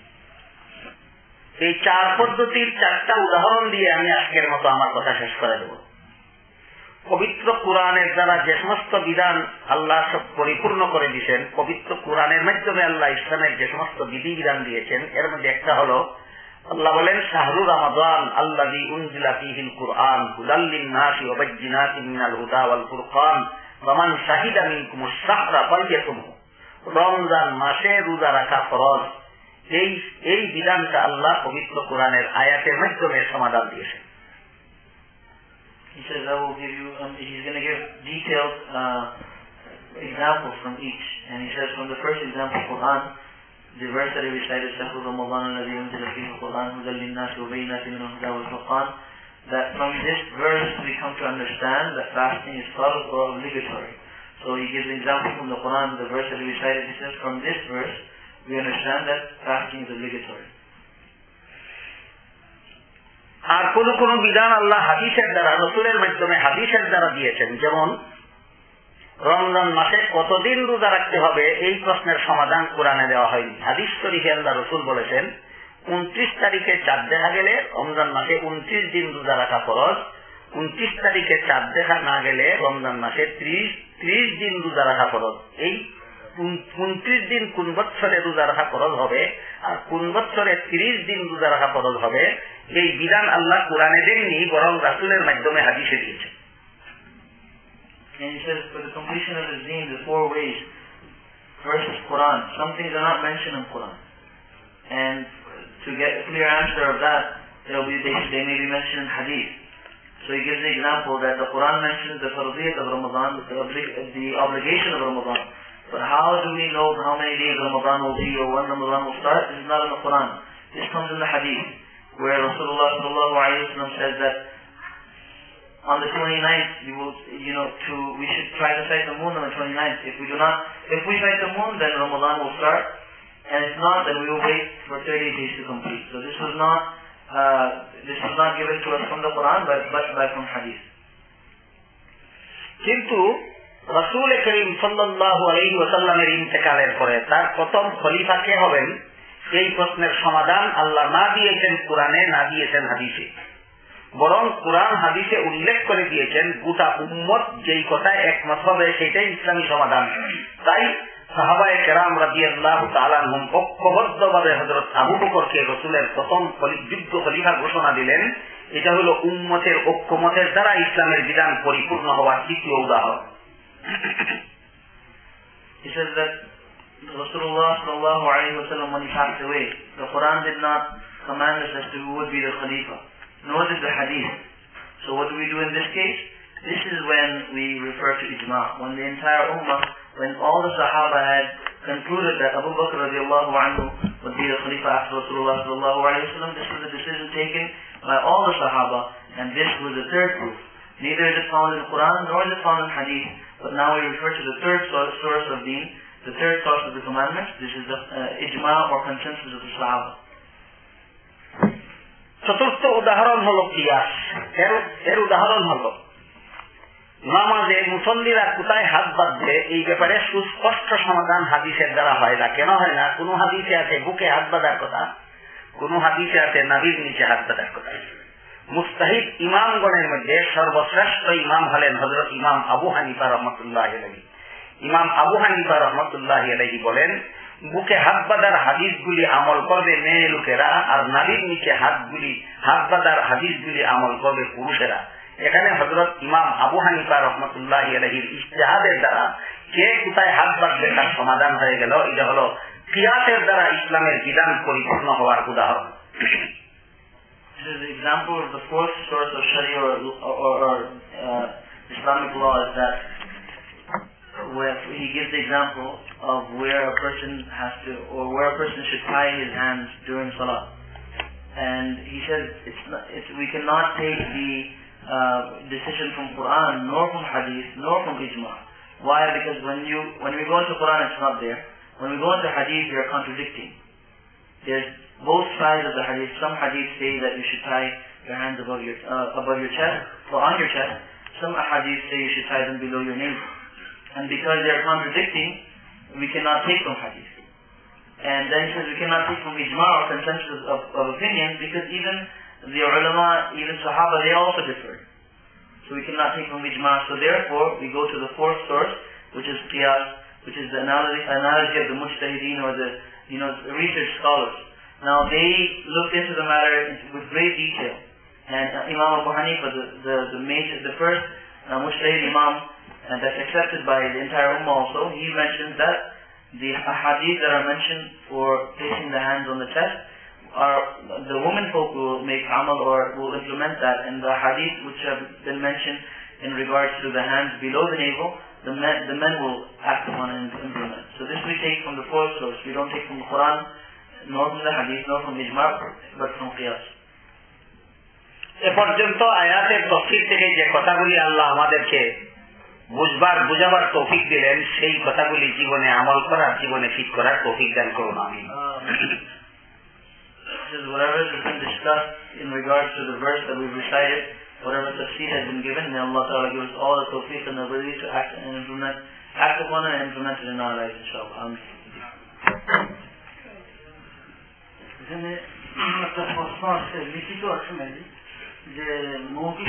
[SPEAKER 1] এই চার পদ্ধতির চারটা উদাহরণ দিয়ে আমি আজকের মতো আমার কথা শেষ করে দেব পবিত্র কোরআনের দ্বারা যে সমস্ত বিধান আল্লাহ সব পরিপূর্ণ করে দিয়েছেন পবিত্র কোরআনের মাধ্যমে আল্লাহ ইসলামের যে সমস্ত বিধি বিধান দিয়েছেন এর মধ্যে একটা হলো আল্লাহ বলেন শাহরুর রমাদান আল্লাযী উনজিলা ফীহিল কুরআন হুদাল লিন-নাসি ওয়া বায়্যিনাতিন মিনাল হুদা ওয়াল ফুরকান শাহিদা শাহরা রমজান মাসে রোজা রাখা ফরজ। এই এই বিধানটা আল্লাহ পবিত্র কোরআনের আয়াতের মাধ্যমে সমাধান দিয়েছেন।
[SPEAKER 2] He says, I will give you, um, he's going to give detailed uh, examples from each. And he says, from the first example, Quran, the verse that he recited, شهر رمضان الذي أنزل فيه القرآن هدى للناس وبينات من الهدى والفرقان, that from this verse we come to understand that fasting is farz or obligatory. So he gives an example from the Quran, the verse that he recited. He says, from this verse, we understand that fasting is obligatory.
[SPEAKER 1] আর কোন কোন বিধান আল্লাহ হাদিসের দ্বারা রসুলের মাধ্যমে হাদিসের দ্বারা দিয়েছেন যেমন রমজান মাসে কতদিন রোজা রাখতে হবে এই প্রশ্নের সমাধান কোরআনে দেওয়া হয়নি। হাদিস শরীফে আল্লাহ রসুল বলেছেন, উনত্রিশ তারিখে চাঁদ দেখা গেলে রমজান মাসে উনত্রিশ দিন রোজা রাখা ফরজ। উনত্রিশ তারিখে চাঁদ দেখা না গেলে রমজান মাসে ত্রিশ ত্রিশ দিন রোজা রাখা ফরজ। এই উনত্রিশ দিন কোন বৎসরে রোজা রাখা ফরজ হবে আর কোন বৎসরে ত্রিশ দিন রোজা রাখা ফরজ হবে, এই বিধান আল্লাহ কোরআনে দেননি, বরং রাসুলের মাধ্যমে হাদিসে দিয়েছে
[SPEAKER 2] And he says, for the completion of the deen, the four ways. First is Quran. Some things are not mentioned in Quran. And to get a clear answer of that, they'll be, they, they may be mentioned in Hadith. So he gives the example that the Quran mentions the fardiyat of Ramadan, the, the obligation of Ramadan. But how do we know how many days Ramadan will be or when Ramadan will start? This is not in the Quran. This comes in the Hadith, where Rasulullah says that on the 29th, you will, you know, to, we should try to sight the moon on the 29th. If we do not, if we sight the moon, then Ramadan will start. And if not, then we will wait for 30 days to complete. So this was not, uh, this was not given to us from the Quran, but, but by from Hadith.
[SPEAKER 1] কিন্তু রসুল করিম সাল্লাল্লাহু আলাইহি ওয়াসাল্লামের ইন্তেকালের পরে তার প্রথম খলিফা কে হবেন এই প্রশ্নের সমাধান আল্লাহ না দিয়েছেন কোরআনে না দিয়েছেন হাদিসে বরং কোরআন, হাদিসে উল্লেখ করে দিয়েছেন, গোটা উম্মত যেই কথায় একমত হবে সেটাই ইসলামী সমাধান। তাই ঘোষণা দিলেন, এটা হলো দ্বারা ইসলামের বিধান পরিপূর্ণ হওয়ার তৃতীয় উদাহরণ।
[SPEAKER 2] Nor did the Hadith. So what do we do in this case? This is when we refer to ijma. When the entire ummah, when all the Sahaba had concluded that Abu Bakr radiallahu anhu would be the Khalifa after Rasulullah sallallahu alayhi wa this was a decision taken by all the Sahaba, and this was the third proof. Neither is it found in the Quran nor is it found in Hadith, but now we refer to the third source, of deen, the third source of the commandments. This is the uh, ijma or consensus of the Sahaba.
[SPEAKER 1] চতুর্থ উদাহরণ হলো কিয়াস এর এর উদাহরণ হলো, নামাজে মুসল্লিরা কোথায় হাত বাঁধবে এই ব্যাপারে সুস্পষ্ট সমাধান হাদিসের দ্বারা হয় না। কেন হয় না? কোনো হাদিসে আছে বুকে হাত বাঁধার কথা, কোনো হাদিসে আছে নাবির নিচে হাত বাঁধার কথা। মুস্তাহিদ ইমামগণের মধ্যে সর্বশ্রেষ্ঠ ইমাম হলেন হজরত ইমাম আবু হানিফা রহমতুল্লাহ ইমাম আবু হানিফা রহমতুল্লাহ বলেন বুকে হাত বাঁধার হাদিসগুলি আমল করবে মেয়ে লোকেরা আর নারীর নিচে হাতগুলি হাত বাঁধার হাদিসগুলি আমল করবে পুরুষেরা। এখানে হজরত ইমাম আবু হানিফা রহমতুল্লাহ আলহির ইস্তেহাদের দ্বারা কে কোথায় হাত বাঁধবে তার সমাধান হয়ে গেল। এটা হলো কিয়াসের দ্বারা ইসলামের বিধান পরিপূর্ণ হওয়ার উদাহরণ।
[SPEAKER 2] This is the example of the fourth source of Sharia or, or, or uh, Islamic law is that where he gives the example of where a person has to, or where a person should tie his hands during Salah. And he says it's not, it's, we cannot take the uh, decision from Quran, nor from Hadith, nor from Ijma. Why? Because when you when we go into Quran, it's not there. When we go into Hadith, we are contradicting. There's both sides of the Hadith. Some Hadith say that you should tie your hands above your uh, above your chest or on your chest. Some Hadith say you should tie them below your navel. And because they are contradicting, we cannot take from Hadith. And then he says we cannot take from ijma or consensus of, of opinion because even the ulama, even sahaba, they also differ. So we cannot take from ijma. So therefore, we go to the fourth source, which is qiyas, which is the analogy, analogy of the mujtahideen or the, you know, research scholars. Now they looked into the matter with great detail. And uh, Imam Abu Hanifa, the, the, the major, the first uh, mujtahid imam, and that's accepted by the entire ummah also, he mentions that the hadith that are mentioned for placing the hands on the chest are the women folk will make amal or will implement that and the hadith which have been mentioned in regards to the hands below the navel the men, the men will act upon and implement. So this we take from the fourth source. We don't take from the Quran, nor from the hadith, nor from ijma, but from qiyas.
[SPEAKER 1] এ পর্যন্ত আয়াতের তফসির থেকে যে কথাগুলি আল্লাহ আমাদেরকে বুঝবার বুঝাবার তৌফিক দিলেন সেই কথাগুলি জীবনে আমল করার জীবনে ফিট করার তৌফিক দান করুন আমি
[SPEAKER 2] whatever has been discussed in regards to the verse that we've recited, whatever tafsir has been given, may Allah Ta'ala give us all the tawfiq and the ability to act and implement, act upon it and implement it in our lives, inshallah. Amin.
[SPEAKER 3] এখানে একটা প্রশ্ন আছে লিখিত আছে যে মৌখিক